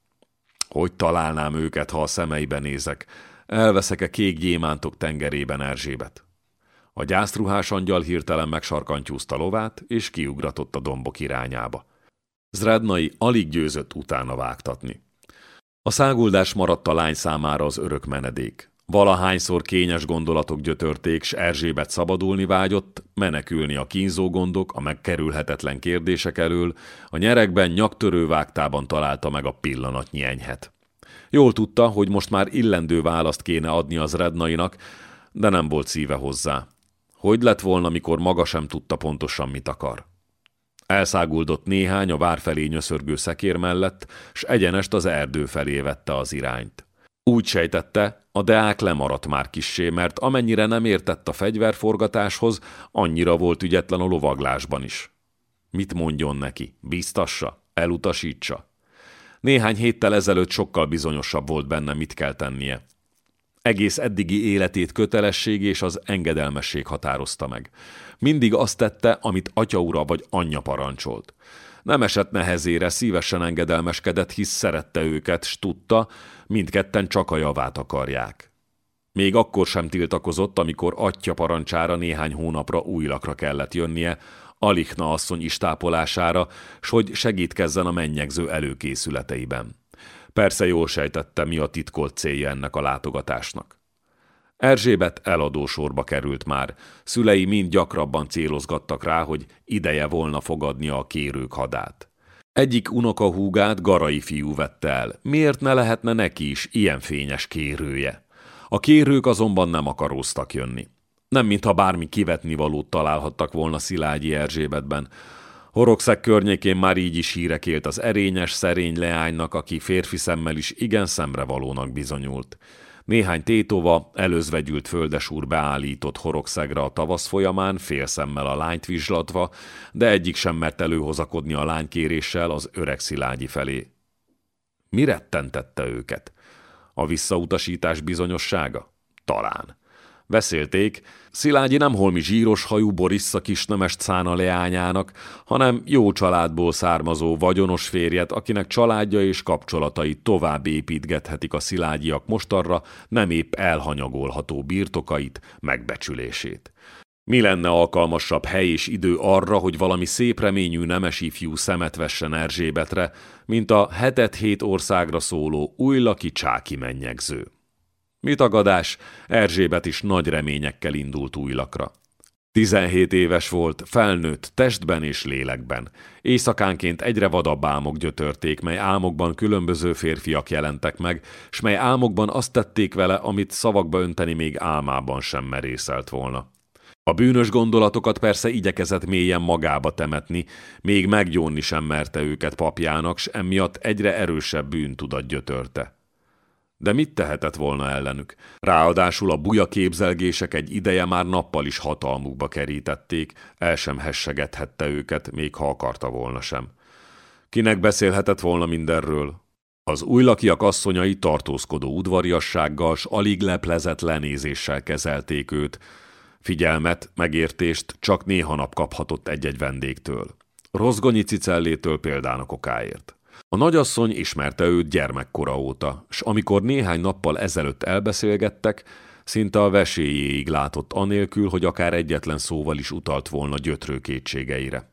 Hogy találnám őket, ha a szemeibe nézek? Elveszek-e kék gyémántok tengerében Erzsébet? A gyászruhás angyal hirtelen megsarkantyúzta lovát, és kiugratott a dombok irányába. Zrednai alig győzött utána vágtatni. A száguldás maradt a lány számára az örök menedék. Valahányszor kényes gondolatok gyötörték, s Erzsébet szabadulni vágyott, menekülni a kínzó gondok, a megkerülhetetlen kérdések elől, a nyerekben nyaktörő vágtában találta meg a pillanatnyi enyhet. Jól tudta, hogy most már illendő választ kéne adni az rednainak, de nem volt szíve hozzá. Hogy lett volna, mikor maga sem tudta pontosan, mit akar? Elszáguldott néhány a vár felé nyöszörgő szekér mellett, s egyenest az erdő felé vette az irányt. Úgy sejtette, a deák lemaradt már kissé, mert amennyire nem értett a fegyverforgatáshoz, annyira volt ügyetlen a lovaglásban is. Mit mondjon neki? Biztassa? Elutasítsa? Néhány héttel ezelőtt sokkal bizonyosabb volt benne, mit kell tennie. Egész eddigi életét kötelesség és az engedelmesség határozta meg. Mindig azt tette, amit atyaura vagy anyja parancsolt. Nem esett nehezére, szívesen engedelmeskedett, hisz szerette őket, s tudta, mindketten csak a javát akarják. Még akkor sem tiltakozott, amikor atya parancsára néhány hónapra új lakra kellett jönnie, Alichna asszony istápolására, s hogy segítkezzen a mennyegző előkészületeiben. Persze jól sejtette, mi a titkolt célja ennek a látogatásnak. Erzsébet eladósorba került már. Szülei mind gyakrabban célozgattak rá, hogy ideje volna fogadnia a kérők hadát. Egyik unoka húgát garai fiú vette el. Miért ne lehetne neki is ilyen fényes kérője? A kérők azonban nem akaróztak jönni. Nem mintha bármi kivetni valót találhattak volna Szilágyi Erzsébetben. Horogszeg környékén már így is hírek élt az erényes, szerény leánynak, aki férfi szemmel is igen szemrevalónak bizonyult. Néhány tétova, előzvegyült földesúr beállított horogszegre a tavasz folyamán, félszemmel a lányt vizslatva, de egyik sem mert előhozakodni a lány kéréssel az öreg szilágyi felé. Mi rettentette őket? A visszautasítás bizonyossága? Talán. Beszélték, Szilágyi nem holmi zsíros hajú Borissa kisnemes cána leányának, hanem jó családból származó vagyonos férjet, akinek családja és kapcsolatai tovább építgethetik a szilágyiak mostarra nem épp elhanyagolható birtokait, megbecsülését. Mi lenne alkalmasabb hely és idő arra, hogy valami szép reményű nemes ifjú szemet vessen Erzsébetre, mint a hetet hét országra szóló újlaki csáki mennyegző. Mi tagadás, Erzsébet is nagy reményekkel indult újlakra. 17 éves volt, felnőtt testben és lélekben. Éjszakánként egyre vadabb álmok gyötörték, mely álmokban különböző férfiak jelentek meg, s mely álmokban azt tették vele, amit szavakba önteni még álmában sem merészelt volna. A bűnös gondolatokat persze igyekezett mélyen magába temetni, még meggyónni sem merte őket papjának, s emiatt egyre erősebb bűntudat gyötörte. De mit tehetett volna ellenük? Ráadásul a buja képzelgések egy ideje már nappal is hatalmukba kerítették, el sem hessegethette őket, még ha akarta volna sem. Kinek beszélhetett volna mindenről? Az újlakiak asszonyai tartózkodó udvariassággal s alig leplezett lenézéssel kezelték őt. Figyelmet, megértést csak néha nap kaphatott egy-egy vendégtől. Rozgonyi cicellétől példának okáért. A nagyasszony ismerte őt gyermekkora óta, s amikor néhány nappal ezelőtt elbeszélgettek, szinte a veséjéig látott anélkül, hogy akár egyetlen szóval is utalt volna gyötrő kétségeire.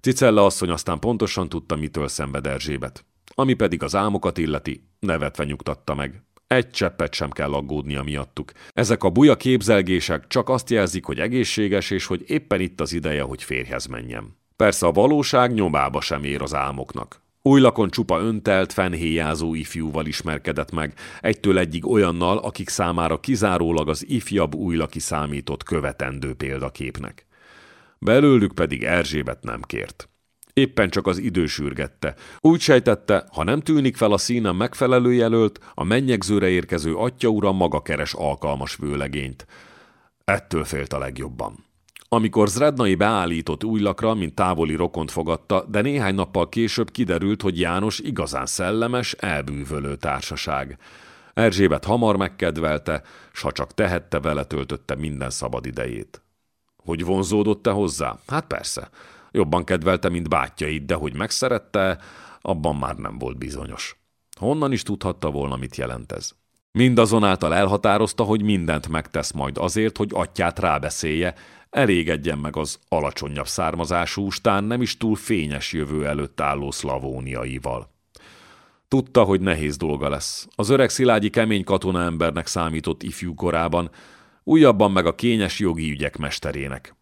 Cicella asszony aztán pontosan tudta, mitől szenved Erzsébet. Ami pedig az álmokat illeti, nevetve nyugtatta meg. Egy cseppet sem kell aggódnia miattuk. Ezek a buja képzelgések csak azt jelzik, hogy egészséges, és hogy éppen itt az ideje, hogy férjhez menjem. Persze a valóság nyomába sem ér az álmoknak. Új lakon csupa öntelt, fenhéjázó ifjúval ismerkedett meg, egytől egyig olyannal, akik számára kizárólag az ifjabb újlaki számított követendő példaképnek. Belőlük pedig Erzsébet nem kért. Éppen csak az idő sürgette. Úgy sejtette, ha nem tűnik fel a színen megfelelő jelölt, a mennyegzőre érkező atya ura maga keres alkalmas vőlegényt. Ettől félt a legjobban. Amikor Zrednai beállított új lakra, mint távoli rokont fogadta, de néhány nappal később kiderült, hogy János igazán szellemes, elbűvölő társaság. Erzsébet hamar megkedvelte, s ha csak tehette, vele töltötte minden szabad idejét. Hogy vonzódott-e hozzá? Hát persze. Jobban kedvelte, mint bátyait, de hogy megszerette, abban már nem volt bizonyos. Honnan is tudhatta volna, mit jelent ez? Mindazonáltal elhatározta, hogy mindent megtesz majd azért, hogy atyát rábeszélje, elégedjen meg az alacsonyabb származású, stán nem is túl fényes jövő előtt álló szlavóniaival. Tudta, hogy nehéz dolga lesz. Az öreg Szilágyi kemény katona embernek számított ifjú korában, újabban meg a kényes jogi ügyek mesterének.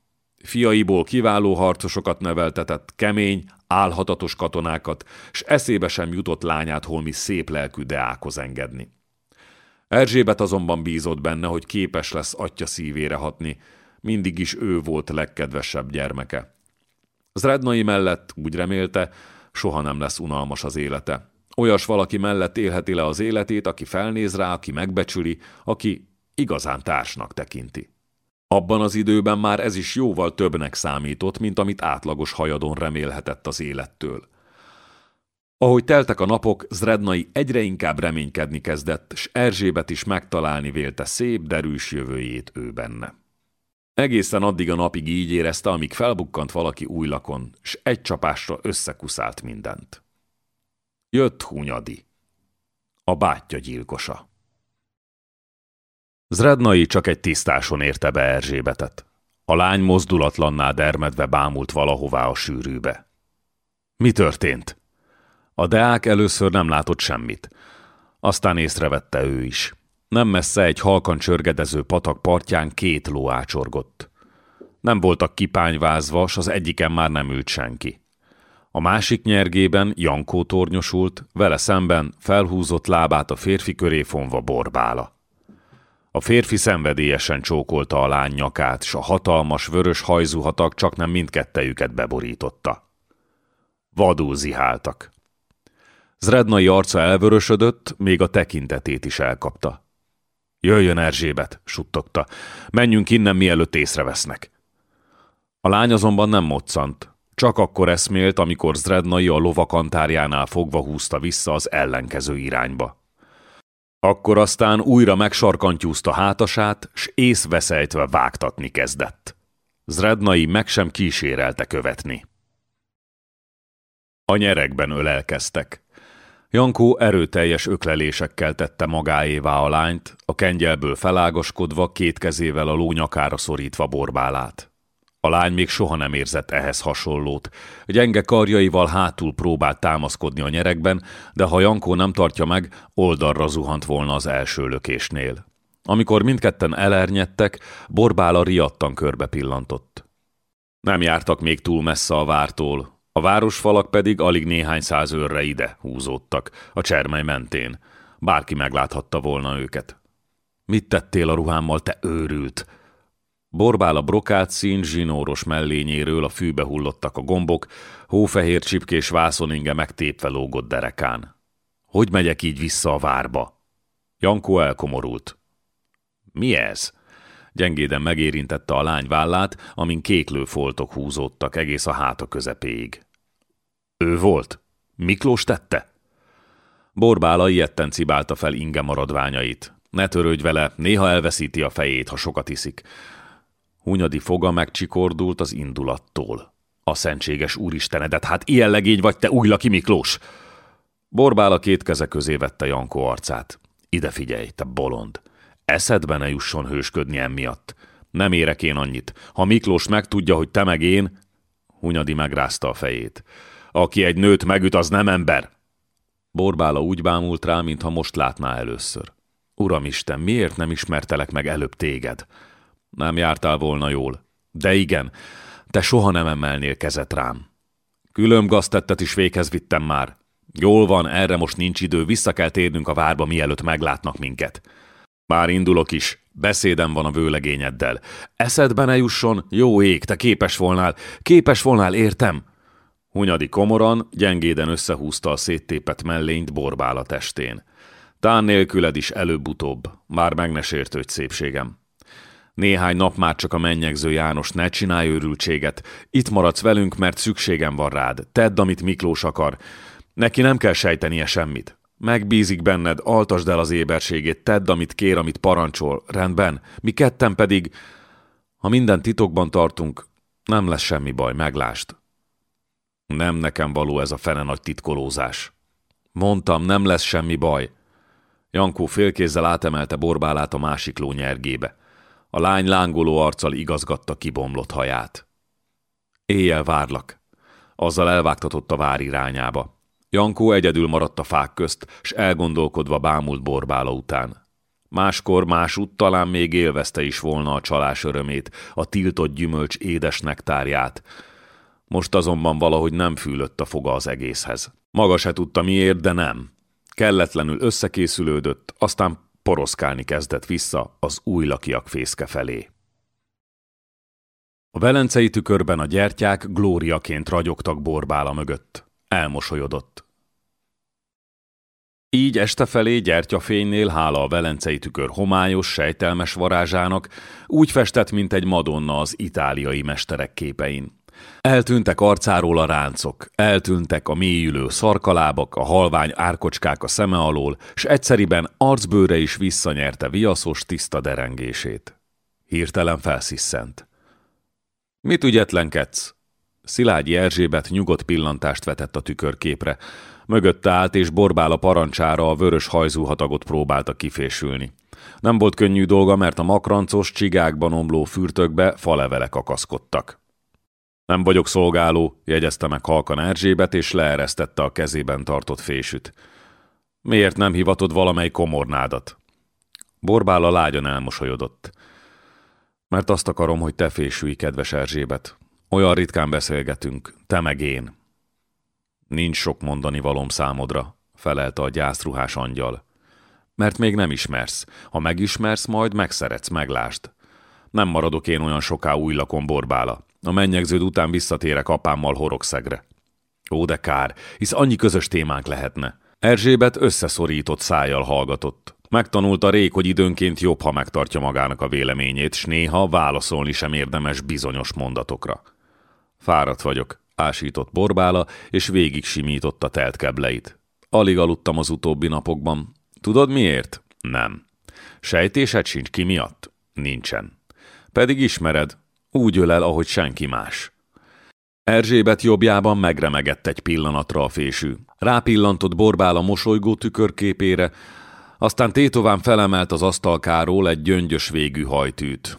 Fiaiból kiváló harcosokat neveltetett, kemény, álhatatos katonákat, s eszébe sem jutott lányát holmi szép lelkű deákhoz engedni. Erzsébet azonban bízott benne, hogy képes lesz atya szívére hatni, mindig is ő volt legkedvesebb gyermeke. Zrednai mellett, úgy remélte, soha nem lesz unalmas az élete. Olyas valaki mellett élheti le az életét, aki felnéz rá, aki megbecsüli, aki igazán társnak tekinti. Abban az időben már ez is jóval többnek számított, mint amit átlagos hajadon remélhetett az élettől. Ahogy teltek a napok, Zrednai egyre inkább reménykedni kezdett, s Erzsébet is megtalálni vélte szép, derűs jövőjét ő benne. Egészen addig a napig így érezte, amíg felbukkant valaki új lakon, s egy csapásra összekuszált mindent. Jött Hunyadi, a bátyja gyilkosa. Zrednai csak egy tisztáson érte be Erzsébetet. A lány mozdulatlanná dermedve bámult valahová a sűrűbe. Mi történt? A deák először nem látott semmit. Aztán észrevette ő is. Nem messze egy halkan csörgedező patak partján két ló ácsorgott. Nem voltak kipányvázva, s az egyiken már nem ült senki. A másik nyergében Jankó tornyosult, vele szemben felhúzott lábát a férfi köré fonva borbála. A férfi szenvedélyesen csókolta a lány nyakát, s a hatalmas, vörös hajzuhatak csak nem mindkettejüket beborította. Vadul ziháltak. Zrednai arca elvörösödött, még a tekintetét is elkapta. Jöjjön Erzsébet, suttogta. Menjünk innen, mielőtt észrevesznek. A lány azonban nem moccant. Csak akkor eszmélt, amikor Zrednai a lovakantárjánál fogva húzta vissza az ellenkező irányba. Akkor aztán újra megsarkantyúzta hátasát, s észveszejtve vágtatni kezdett. Zrednai meg sem kísérelte követni. A nyerekben ölelkeztek. Jankó erőteljes öklelésekkel tette magáévá a lányt, a kengyelből felágaskodva két kezével a ló nyakára szorítva borbálát. A lány még soha nem érzett ehhez hasonlót. Gyenge karjaival hátul próbált támaszkodni a nyerekben, de ha Jankó nem tartja meg, oldalra zuhant volna az első lökésnél. Amikor mindketten elernyedtek, Borbála riadtan körbe pillantott. Nem jártak még túl messze a vártól, a városfalak pedig alig néhány száz őrre ide húzódtak, a csermely mentén. Bárki megláthatta volna őket. Mit tettél a ruhámmal, te őrült? Borbál a brokát szín zsinóros mellényéről a fűbe hullottak a gombok, hófehér csipkés vászoninge megtépve lógott derekán. Hogy megyek így vissza a várba? Jankó elkomorult. Mi ez? Gyengéden megérintette a lány vállát, amin kéklő foltok húzódtak egész a háta közepéig. Ő volt? Miklós tette? Borbála ilyetten cibálta fel inge maradványait. Ne törődj vele, néha elveszíti a fejét, ha sokat iszik. Hunyadi foga megcsikordult az indulattól. A szentséges úristenedet, hát ilyen legény vagy te, Újlaki Miklós! Borbála két keze közé vette Jankó arcát. Ide figyelj, te bolond! Eszedbe ne jusson hősködni emiatt. Nem érek én annyit. Ha Miklós megtudja, hogy te meg én... Hunyadi megrázta a fejét. Aki egy nőt megüt, az nem ember. Borbála úgy bámult rá, mintha most látná először. Uramisten, miért nem ismertelek meg előbb téged? Nem jártál volna jól. De igen, te soha nem emelnél kezet rám. Különbgaztettet is véghez vittem már. Jól van, erre most nincs idő, vissza kell térnünk a várba, mielőtt meglátnak minket. Már indulok is, beszédem van a vőlegényeddel. Eszedbe ne jusson, jó ég, te képes volnál, képes volnál, értem? Hunyadi komoran, gyengéden összehúzta a széttépet mellényt borbál a testén. Tán nélküled is előbb-utóbb, már meg ne sértődj szépségem. Néhány nap már csak a mennyegző János, ne csinálj őrültséget. Itt maradsz velünk, mert szükségem van rád. Tedd, amit Miklós akar. Neki nem kell sejtenie semmit. Megbízik benned, altasd el az éberségét, tedd, amit kér, amit parancsol. Rendben. Mi ketten pedig, ha minden titokban tartunk, nem lesz semmi baj, meglást. Nem nekem való ez a fene nagy titkolózás. Mondtam, nem lesz semmi baj. Jankó félkézzel átemelte borbálát a másik ló nyergébe. A lány lángoló arccal igazgatta kibomlott haját. Éjjel várlak. Azzal elvágtatott a vár irányába. Jankó egyedül maradt a fák közt, s elgondolkodva bámult borbála után. Máskor másút talán még élvezte is volna a csalás örömét, a tiltott gyümölcs édes nektárját. Most azonban valahogy nem fűlött a foga az egészhez. Maga se tudta miért, de nem. Kelletlenül összekészülődött, aztán poroszkálni kezdett vissza az új lakiak fészke felé. A velencei tükörben a gyertyák glóriaként ragyogtak borbála mögött. Elmosolyodott. Így este felé gyertyafénynél, hála a velencei tükör homályos, sejtelmes varázsának, úgy festett, mint egy madonna az itáliai mesterek képein. Eltűntek arcáról a ráncok, eltűntek a mélyülő szarkalábak, a halvány árkocskák a szeme alól, s egyszeriben arcbőre is visszanyerte viaszos, tiszta derengését. Hirtelen felsziszent. Mit ügyetlenkedsz? Szilágyi Erzsébet nyugodt pillantást vetett a tükörképre. Mögötte állt, és borbál a parancsára a vörös hajzúhatagot próbálta kifésülni. Nem volt könnyű dolga, mert a makrancos, csigákban omló fürtökbe falevelek akaszkodtak. Nem vagyok szolgáló, jegyezte meg halkan Erzsébet, és leeresztette a kezében tartott fésüt. Miért nem hivatod valamely komornádat? Borbála lágyan elmosolyodott. Mert azt akarom, hogy te fésülj, kedves Erzsébet. Olyan ritkán beszélgetünk, te meg én. Nincs sok mondani valom számodra, felelte a gyászruhás angyal. Mert még nem ismersz. Ha megismersz, majd megszeretsz, meglást. Nem maradok én olyan soká új lakon borbála. A mennyegződ után visszatérek apámmal horogszegre. Ó, de kár, hisz annyi közös témánk lehetne. Erzsébet összeszorított szájjal hallgatott. Megtanulta rég, hogy időnként jobb, ha megtartja magának a véleményét, s néha válaszolni sem érdemes bizonyos mondatokra. Fáradt vagyok, ásított borbála, és végig simította telt kebleit. Alig aludtam az utóbbi napokban. Tudod miért? Nem. Sejtésed sincs ki miatt? Nincsen. Pedig ismered, úgy ölel, ahogy senki más. Erzsébet jobbjában megremegett egy pillanatra a fésű. Rápillantott borbál a mosolygó tükörképére, aztán tétován felemelt az asztalkáról egy gyöngyös végű hajtűt.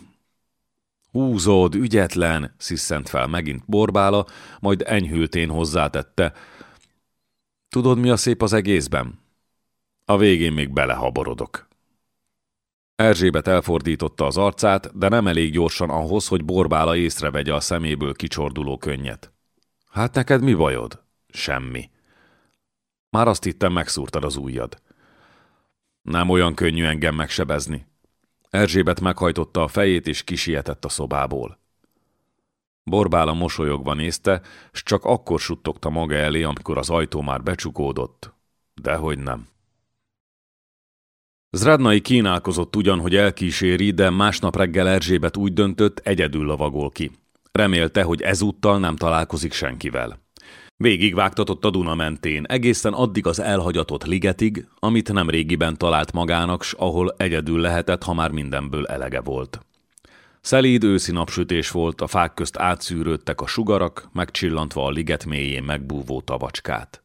Húzod, ügyetlen, sziszent fel megint borbála, majd enyhültén hozzátette. Tudod, mi a szép az egészben? A végén még belehaborodok. Erzsébet elfordította az arcát, de nem elég gyorsan ahhoz, hogy Borbála észrevegye a szeméből kicsorduló könnyet. Hát neked mi bajod? Semmi. Már azt hittem, megszúrtad az ujjad. Nem olyan könnyű engem megsebezni. Erzsébet meghajtotta a fejét, és kisietett a szobából. Borbála mosolyogva nézte, s csak akkor suttogta maga elé, amikor az ajtó már becsukódott. Dehogy nem. Zradnai kínálkozott ugyan, hogy elkíséri, de másnap reggel Erzsébet úgy döntött, egyedül lovagol ki. Remélte, hogy ezúttal nem találkozik senkivel. Végigvágtatott a Duna mentén, egészen addig az elhagyatott ligetig, amit nem régiben talált magának, s ahol egyedül lehetett, ha már mindenből elege volt. Szelíd őszi napsütés volt, a fák közt átszűrődtek a sugarak, megcsillantva a liget mélyén megbúvó tavacskát.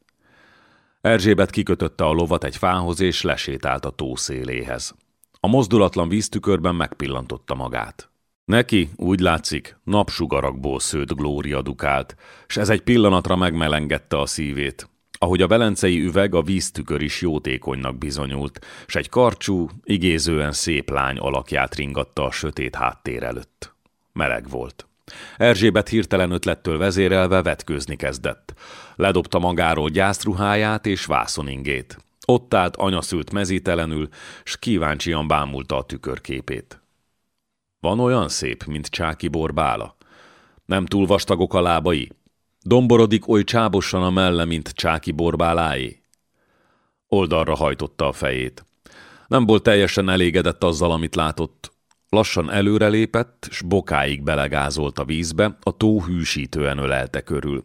Erzsébet kikötötte a lovat egy fához, és lesétált a tó széléhez. A mozdulatlan víztükörben megpillantotta magát. Neki, úgy látszik, napsugarakból szőtt glória dukált, s ez egy pillanatra megmelengette a szívét, ahogy a velencei üveg a víztükör is jótékonynak bizonyult, s egy karcsú, igézően szép lány alakját ringatta a sötét háttér előtt. Meleg volt. Erzsébet hirtelen ötlettől vezérelve vetkőzni kezdett. Ledobta magáról gyászruháját és vászoningét. Ott állt anyaszült mezítelenül, s kíváncsian bámulta a tükörképét. Van olyan szép, mint Csáki borbála? Nem túl vastagok a lábai? Domborodik oly csábosan a melle, mint Csáki borbáláé? Oldalra hajtotta a fejét. Nem volt teljesen elégedett azzal, amit látott. Lassan előrelépett, s bokáig belegázolt a vízbe, a tó hűsítően ölelte körül.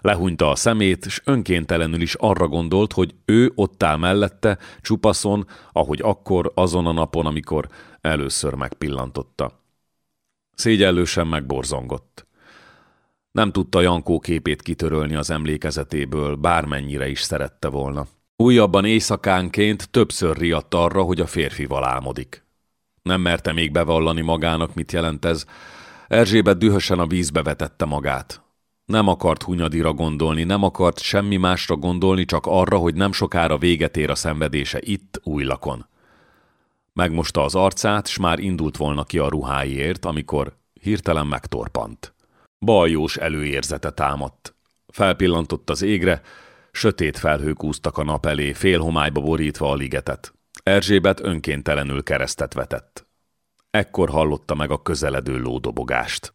Lehúnyta a szemét, s önkéntelenül is arra gondolt, hogy ő ott áll mellette, csupaszon, ahogy akkor, azon a napon, amikor először megpillantotta. Szégyellősen megborzongott. Nem tudta Jankó képét kitörölni az emlékezetéből, bármennyire is szerette volna. Újabban éjszakánként többször riadt arra, hogy a férfival álmodik. Nem merte még bevallani magának, mit jelent ez. Erzsébet dühösen a vízbe vetette magát. Nem akart Hunyadira gondolni, nem akart semmi másra gondolni, csak arra, hogy nem sokára véget ér a szenvedése itt, újlakon. Megmosta az arcát, s már indult volna ki a ruháiért, amikor hirtelen megtorpant. Baljós előérzete támadt. Felpillantott az égre, sötét felhők úztak a nap elé, félhomályba borítva a ligetet. Erzsébet önkéntelenül keresztet vetett. Ekkor hallotta meg a közeledő lódobogást.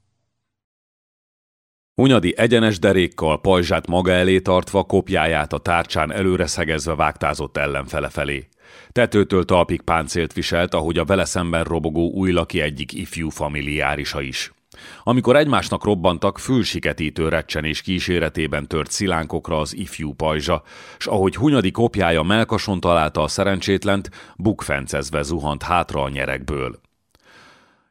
Hunyadi egyenes derékkal, pajzsát maga elé tartva, kopjáját a tárcsán előre szegezve vágtázott ellenfele felé. Tetőtől talpig páncélt viselt, ahogy a vele szemben robogó újlaki egyik ifjú familiárisa is. Amikor egymásnak robbantak, fülsiketítő recsenés kíséretében tört szilánkokra az ifjú pajzsa, s ahogy Hunyadi kopjája melkason találta a szerencsétlent, bukfencezve zuhant hátra a nyerekből.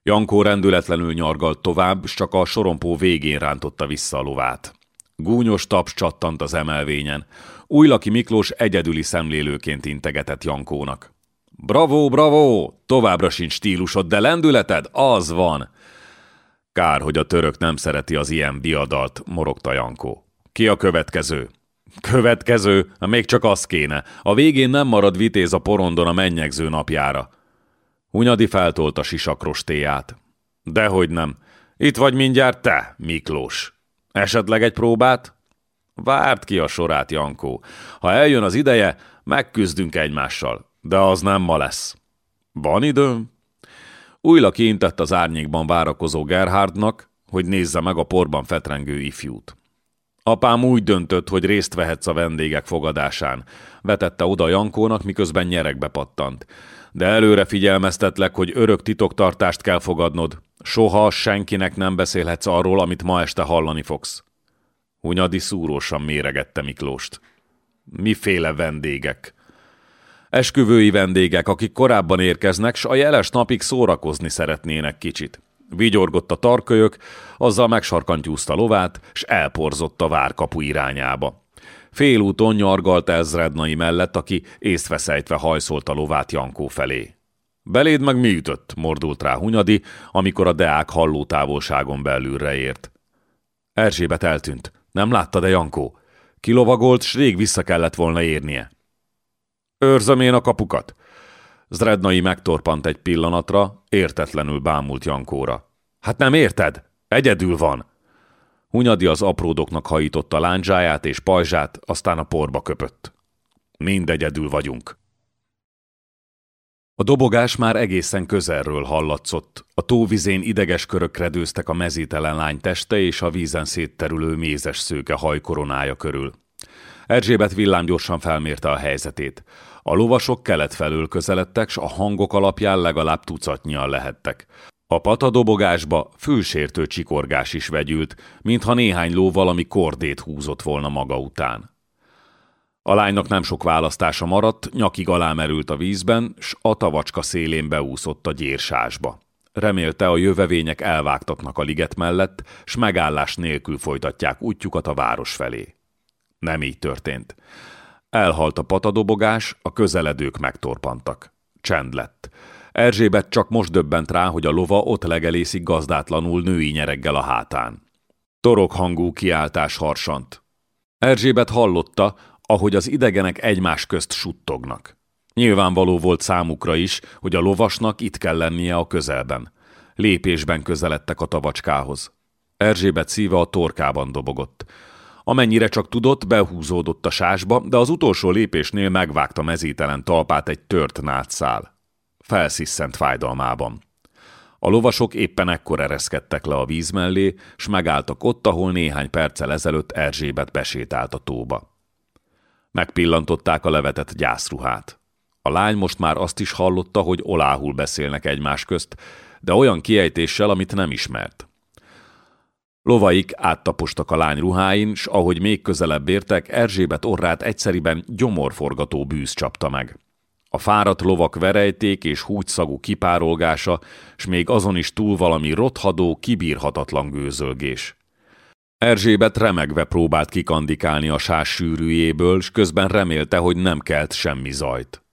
Jankó rendületlenül nyargalt tovább, s csak a sorompó végén rántotta vissza a lovát. Gúnyos taps csattant az emelvényen. Újlaki Miklós egyedüli szemlélőként integetett Jankónak. Bravo, bravo! Továbbra sincs stílusod, de lendületed az van! Kár, hogy a török nem szereti az ilyen diadalt, morogta Jankó. Ki a következő? Következő? Még csak az kéne. A végén nem marad vitéz a porondon a mennyegző napjára. Hunyadi feltolta sisakrostéját. Dehogy nem. Itt vagy mindjárt te, Miklós. Esetleg egy próbát? Várt ki a sorát, Jankó. Ha eljön az ideje, megküzdünk egymással. De az nem ma lesz. Van időm? Újra kiintett az árnyékban várakozó Gerhardnak, hogy nézze meg a porban fetrengő ifjút. Apám úgy döntött, hogy részt vehetsz a vendégek fogadásán. Vetette oda Jankónak, miközben nyerekbe pattant. De előre figyelmeztetlek, hogy örök titoktartást kell fogadnod. Soha senkinek nem beszélhetsz arról, amit ma este hallani fogsz. Hunyadi szúrósan méregette Miklóst. Miféle vendégek? Esküvői vendégek, akik korábban érkeznek, s a jeles napig szórakozni szeretnének kicsit. Vigyorgott a tarkölyök, azzal megsarkantyúzta lovát, s elporzott a várkapu irányába. Félúton nyargalt ezrednai mellett, aki észveszejtve hajszolt a lovát Jankó felé. Beléd meg mi ütött? mordult rá Hunyadi, amikor a deák halló távolságon belülre ért. Erzsébet eltűnt. Nem látta de Jankó? Kilovagolt, s rég vissza kellett volna érnie. Őrzöm én a kapukat. Zrednai megtorpant egy pillanatra, értetlenül bámult Jankóra. Hát nem érted? Egyedül van. Hunyadi az apródoknak hajította lándzsáját és pajzsát, aztán a porba köpött. Mind egyedül vagyunk. A dobogás már egészen közelről hallatszott. A tóvizén ideges körök redőztek a mezítelen lány teste és a vízen szétterülő mézes szőke hajkoronája körül. Erzsébet villámgyorsan felmérte a helyzetét. A lovasok kelet felől közeledtek, s a hangok alapján legalább tucatnyian lehettek. A patadobogásba fülsértő csikorgás is vegyült, mintha néhány ló valami kordét húzott volna maga után. A lánynak nem sok választása maradt, nyakig alámerült a vízben, s a tavacska szélén beúszott a gyérsásba. Remélte a jövevények elvágtatnak a liget mellett, s megállás nélkül folytatják útjukat a város felé. Nem így történt. Elhalt a patadobogás, a közeledők megtorpantak. Csend lett. Erzsébet csak most döbbent rá, hogy a lova ott legelészik gazdátlanul női nyereggel a hátán. Torok hangú kiáltás harsant. Erzsébet hallotta, ahogy az idegenek egymás közt suttognak. Nyilvánvaló volt számukra is, hogy a lovasnak itt kell lennie a közelben. Lépésben közeledtek a tavacskához. Erzsébet szíve a torkában dobogott. Amennyire csak tudott, behúzódott a sásba, de az utolsó lépésnél megvágta mezítelen talpát egy tört nátszál. Felsziszent fájdalmában. A lovasok éppen ekkor ereszkedtek le a víz mellé, s megálltak ott, ahol néhány perccel ezelőtt Erzsébet besétált a tóba. Megpillantották a levetett gyászruhát. A lány most már azt is hallotta, hogy oláhul beszélnek egymás közt, de olyan kiejtéssel, amit nem ismert. Lovaik áttapostak a lány ruháin, s ahogy még közelebb értek, Erzsébet orrát egyszeriben gyomorforgató bűz csapta meg. A fáradt lovak verejték és húgyszagú kipárolgása, s még azon is túl valami rothadó, kibírhatatlan gőzölgés. Erzsébet remegve próbált kikandikálni a sás sűrűjéből, s közben remélte, hogy nem kelt semmi zajt.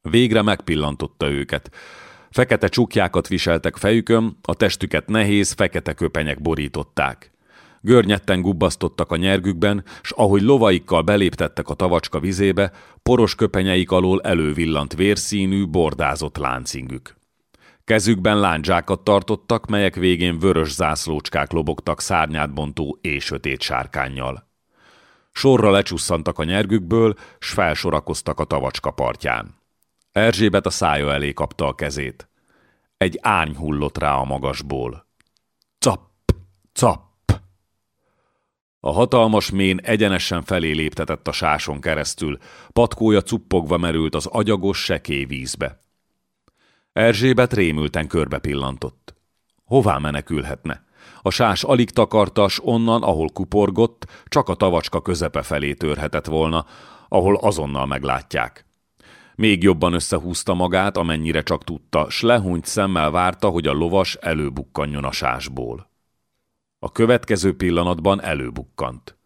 Végre megpillantotta őket. Fekete csukjákat viseltek fejükön, a testüket nehéz, fekete köpenyek borították. Görnyetten gubbasztottak a nyergükben, s ahogy lovaikkal beléptettek a tavacska vizébe, poros köpenyeik alól elővillant vérszínű, bordázott láncingük. Kezükben lándzsákat tartottak, melyek végén vörös zászlócskák lobogtak szárnyát bontó és sötét sárkányjal. Sorra lecsusszantak a nyergükből, s felsorakoztak a tavacska partján. Erzsébet a szája elé kapta a kezét. Egy árny hullott rá a magasból. Cap, cap. A hatalmas mén egyenesen felé léptetett a sáson keresztül, patkója cuppogva merült az agyagos, sekély vízbe. Erzsébet rémülten körbe pillantott. Hová menekülhetne? A sás alig takartas, onnan, ahol kuporgott, csak a tavacska közepe felé törhetett volna, ahol azonnal meglátják. Még jobban összehúzta magát, amennyire csak tudta, s lehúnyt szemmel várta, hogy a lovas előbukkanjon a sásból. A következő pillanatban előbukkant.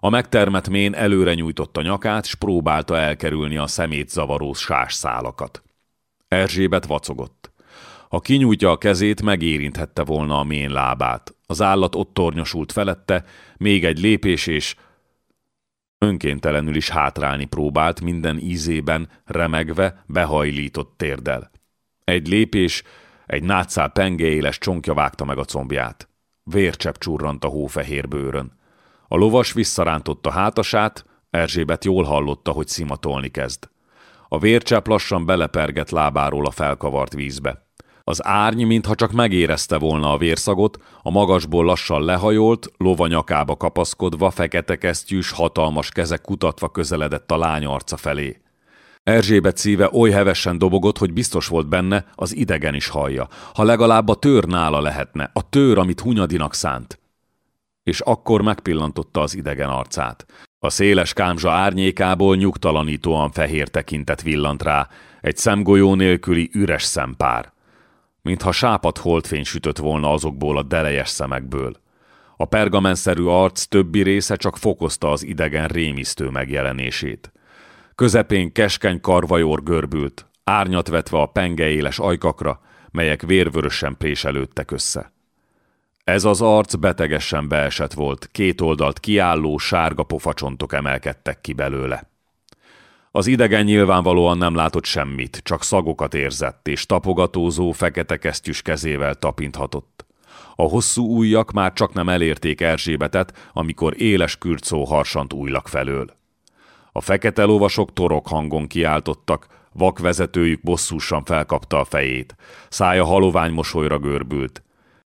A megtermett mén előre nyújtotta nyakát, s próbálta elkerülni a szemét zavaró szálakat. Erzsébet vacogott. Ha kinyújtja a kezét, megérinthette volna a mén lábát. Az állat ott tornyosult felette, még egy lépés és önkéntelenül is hátrálni próbált minden ízében, remegve, behajlított térdel. Egy lépés, egy nátszál pengeéles csonkja vágta meg a combját. Vércsepp csurrant a hófehér bőrön. A lovas visszarántotta hátasát, Erzsébet jól hallotta, hogy szimatolni kezd. A vércsepp lassan belepergett lábáról a felkavart vízbe. Az árny, mintha csak megérezte volna a vérszagot, a magasból lassan lehajolt, lova nyakába kapaszkodva, fekete kesztyűs, hatalmas kezek kutatva közeledett a lány arca felé. Erzsébet szíve oly hevesen dobogott, hogy biztos volt benne, az idegen is hallja. Ha legalább a tőr nála lehetne, a tőr, amit Hunyadinak szánt. És akkor megpillantotta az idegen arcát. A széles kámzsa árnyékából nyugtalanítóan fehér tekintet villant rá, egy szemgolyó nélküli üres szempár. Mintha sápat holdfény sütött volna azokból a delejes szemekből. A pergamenszerű arc többi része csak fokozta az idegen rémisztő megjelenését. Közepén keskeny karvajor görbült, árnyat vetve a pengeéles ajkakra, melyek vérvörösen préselődtek össze. Ez az arc betegesen beesett volt, két oldalt kiálló sárga pofacsontok emelkedtek ki belőle. Az idegen nyilvánvalóan nem látott semmit, csak szagokat érzett, és tapogatózó, fekete kesztyűs kezével tapinthatott. A hosszú ujjak már csak nem elérték Erzsébetet, amikor éles kürcó harsant újlak felől. A fekete lovasok torok hangon kiáltottak, vakvezetőjük bosszúsan felkapta a fejét. Szája halovány mosolyra görbült.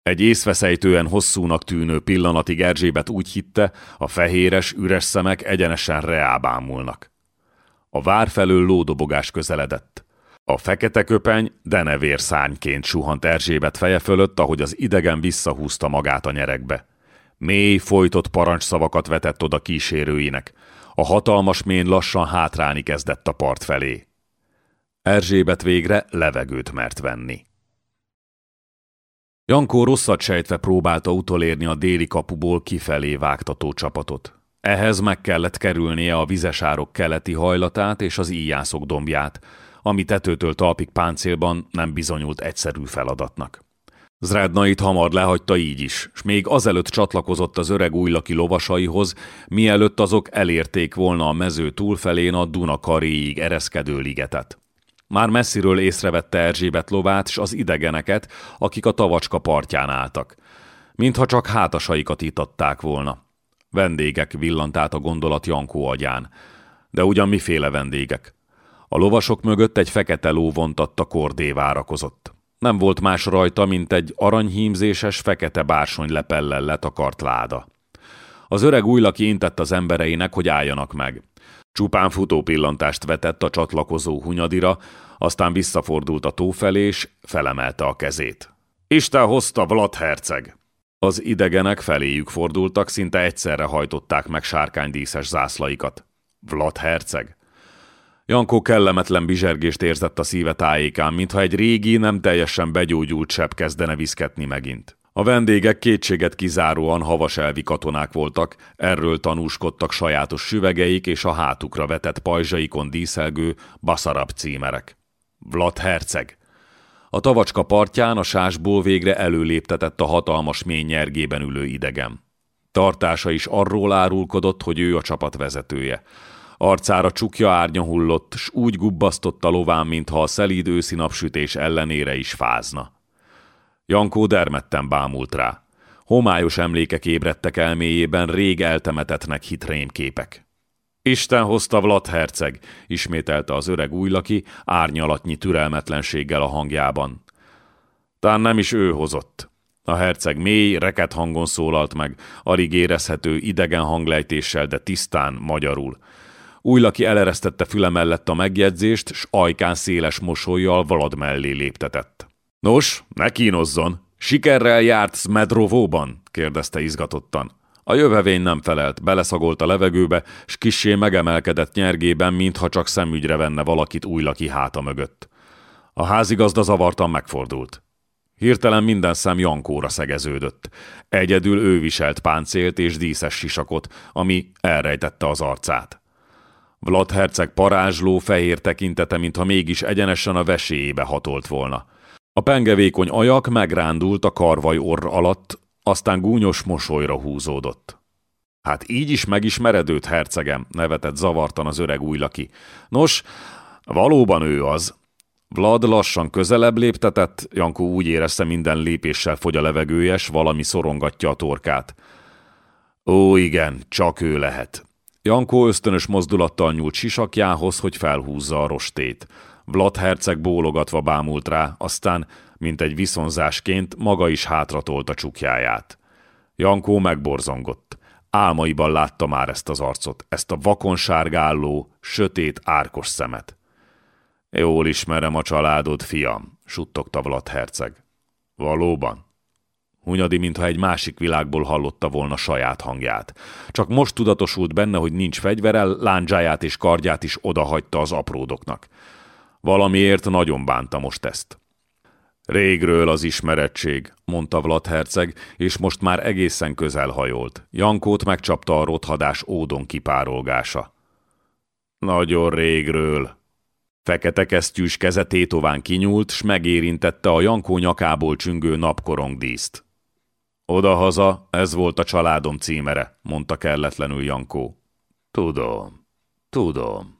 Egy észveszejtően hosszúnak tűnő pillanatig Erzsébet úgy hitte, a fehéres, üres szemek egyenesen reábámulnak. A vár felől lódobogás közeledett. A fekete köpeny denevér szárnyként suhant Erzsébet feje fölött, ahogy az idegen visszahúzta magát a nyerekbe. Mély, folytott parancsszavakat vetett oda kísérőinek. A hatalmas mén lassan hátrálni kezdett a part felé. Erzsébet végre levegőt mert venni. Jankó rosszat sejtve próbálta utolérni a déli kapuból kifelé vágtató csapatot. Ehhez meg kellett kerülnie a vizesárok keleti hajlatát és az íjászok dombját, ami tetőtől talpig páncélban nem bizonyult egyszerű feladatnak. Zrednait hamar lehagyta így is, s még azelőtt csatlakozott az öreg újlaki lovasaihoz, mielőtt azok elérték volna a mező túlfelén a Duna karéig ereszkedő ligetet. Már messziről észrevette Erzsébet lovát s az idegeneket, akik a tavacska partján álltak. Mintha csak hátasaikat itatták volna. Vendégek villant át a gondolat Jankó agyán. De ugyan miféle vendégek? A lovasok mögött egy fekete ló vontatta kordé várakozott. Nem volt más rajta, mint egy aranyhímzéses fekete bársony lepellel letakart láda. Az öreg újlaki intett az embereinek, hogy álljanak meg. Csupán futó pillantást vetett a csatlakozó hunyadira, aztán visszafordult a tó felé, és felemelte a kezét. Isten hozta Vlad herceg! Az idegenek feléjük fordultak, szinte egyszerre hajtották meg sárkánydíszes zászlaikat. Vlad herceg? Jankó kellemetlen bizsergést érzett a szíve tájékán, mintha egy régi, nem teljesen begyógyult sebb kezdene viszketni megint. A vendégek kétséget kizáróan havaselvi katonák voltak, erről tanúskodtak sajátos süvegeik és a hátukra vetett pajzsaikon díszelgő baszarab címerek. Vlad herceg. A tavacska partján a sásból végre előléptetett a hatalmas mély nyergében ülő idegem. Tartása is arról árulkodott, hogy ő a csapat vezetője. Arcára csukja árnya hullott, s úgy gubbasztotta lován, mintha a szelíd őszi napsütés ellenére is fázna. Jankó dermedten bámult rá. Homályos emlékek ébredtek elméjében rég eltemetetnek hit rémképek. Isten hozta Vlad herceg, ismételte az öreg újlaki, árnyalatnyi türelmetlenséggel a hangjában. Tán nem is ő hozott. A herceg mély, reket hangon szólalt meg, alig érezhető idegen hanglejtéssel, de tisztán, magyarul. Újlaki eleresztette füle mellett a megjegyzést, s ajkán széles mosolyjal Vlad mellé léptetett. Nos, ne kínozzon! Sikerrel járt Smedrovóban? kérdezte izgatottan. A jövevény nem felelt, beleszagolt a levegőbe, s kissé megemelkedett nyergében, mintha csak szemügyre venne valakit újlaki háta mögött. A házigazda zavartan megfordult. Hirtelen minden szem Jankóra szegeződött. Egyedül ő viselt páncélt és díszes sisakot, ami elrejtette az arcát. Vlad herceg parázsló, fehér tekintete, mintha mégis egyenesen a veséjébe hatolt volna. A pengevékony ajak megrándult a karvaj orr alatt, aztán gúnyos mosolyra húzódott. Hát így is megismered őt, hercegem, nevetett zavartan az öreg újlaki. Nos, valóban ő az. Vlad lassan közelebb léptetett, Jankó úgy érezte minden lépéssel fogy a levegőjes, valami szorongatja a torkát. Ó, igen, csak ő lehet. Jankó ösztönös mozdulattal nyúlt sisakjához, hogy felhúzza a rostét. Vlad herceg bólogatva bámult rá, aztán, mint egy viszonzásként, maga is hátratolt a csukjáját. Jankó megborzongott. Álmaiban látta már ezt az arcot, ezt a vakonsárgálló, sötét, árkos szemet. Jól ismerem a családod, fiam, suttogta Vlad herceg. Valóban? Hunyadi, mintha egy másik világból hallotta volna saját hangját. Csak most tudatosult benne, hogy nincs fegyverel, lándzsáját és kardját is odahagyta az apródoknak. Valamiért nagyon bánta most ezt. Régről az ismerettség, mondta Vlad herceg, és most már egészen közel hajolt. Jankót megcsapta a rothadás ódon kipárolgása. Nagyon régről. Fekete kesztyűs keze tétován kinyúlt, s megérintette a Jankó nyakából csüngő napkorongdíszt. Odahaza, ez volt a családom címere, mondta kelletlenül Jankó. Tudom, tudom.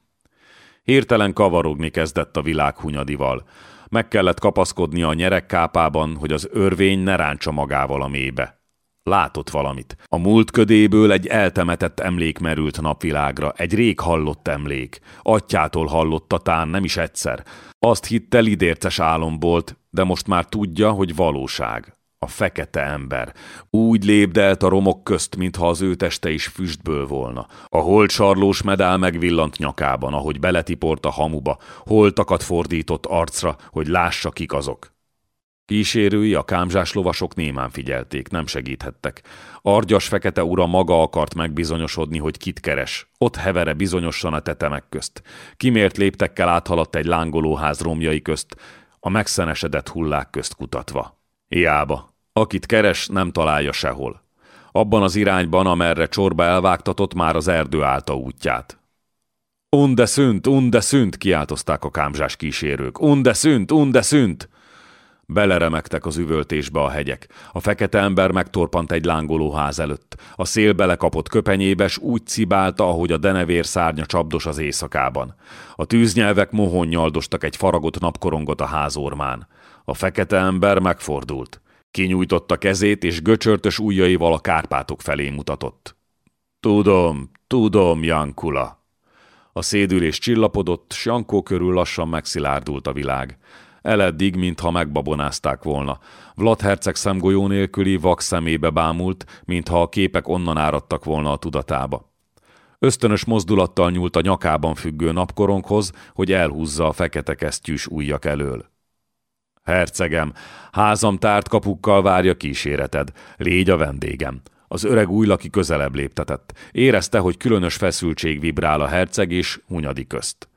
Hirtelen kavarogni kezdett a világ hunyadival. Meg kellett kapaszkodnia a nyerekkápában, hogy az örvény ne ráncsa magával a mélybe. Látott valamit. A múlt ködéből egy eltemetett emlék merült napvilágra, egy rég hallott emlék. Atyától hallotta tán nem is egyszer. Azt hitte lidérces álom volt, de most már tudja, hogy valóság a fekete ember. Úgy lépdelt a romok közt, mintha az ő teste is füstből volna. A holtsarlós medál megvillant nyakában, ahogy beletiport a hamuba, holtakat fordított arcra, hogy lássa kik azok. Kísérői, a kámzsás lovasok némán figyelték, nem segíthettek. Argyas fekete ura maga akart megbizonyosodni, hogy kit keres. Ott hevere bizonyosan a tetemek közt. Kimért léptekkel áthaladt egy lángolóház romjai közt, a megszenesedett hullák közt kutatva. Hiába. Akit keres, nem találja sehol. Abban az irányban, amerre csorba elvágtatott már az erdő állta útját. Unde szünt, unde szünt, kiáltozták a kámzsás kísérők. Unde szünt, unde szünt! Beleremegtek az üvöltésbe a hegyek. A fekete ember megtorpant egy lángoló ház előtt. A szél belekapott köpenyébe, s úgy cibálta, ahogy a denevér szárnya csapdos az éjszakában. A tűznyelvek mohon nyaldostak egy faragott napkorongot a házormán. A fekete ember megfordult. Kinyújtotta kezét, és göcsörtös ujjaival a Kárpátok felé mutatott. Tudom, tudom, Jankula. A szédülés csillapodott, s Jankó körül lassan megszilárdult a világ. Eleddig, mintha megbabonázták volna. Vlad herceg szemgolyó nélküli vak szemébe bámult, mintha a képek onnan áradtak volna a tudatába. Ösztönös mozdulattal nyúlt a nyakában függő napkoronghoz, hogy elhúzza a fekete kesztyűs ujjak elől. Hercegem, házam tárt kapukkal várja kíséreted. Légy a vendégem. Az öreg újlaki közelebb léptetett. Érezte, hogy különös feszültség vibrál a herceg és Hunyadi közt.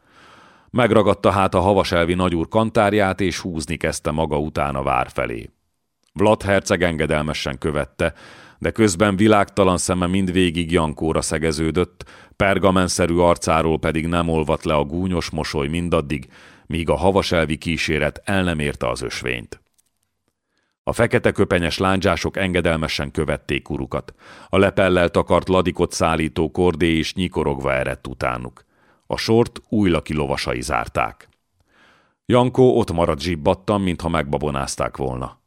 Megragadta hát a havaselvi nagyúr kantárját, és húzni kezdte maga után a vár felé. Vlad herceg engedelmesen követte, de közben világtalan szeme mindvégig Jankóra szegeződött, pergamenszerű arcáról pedig nem olvadt le a gúnyos mosoly mindaddig, míg a havaselvi kíséret el nem érte az ösvényt. A fekete köpenyes lándzsások engedelmesen követték urukat. A lepellel takart ladikot szállító kordé is nyikorogva eredt utánuk. A sort új laki lovasai zárták. Jankó ott maradt zsibbattan, mintha megbabonázták volna.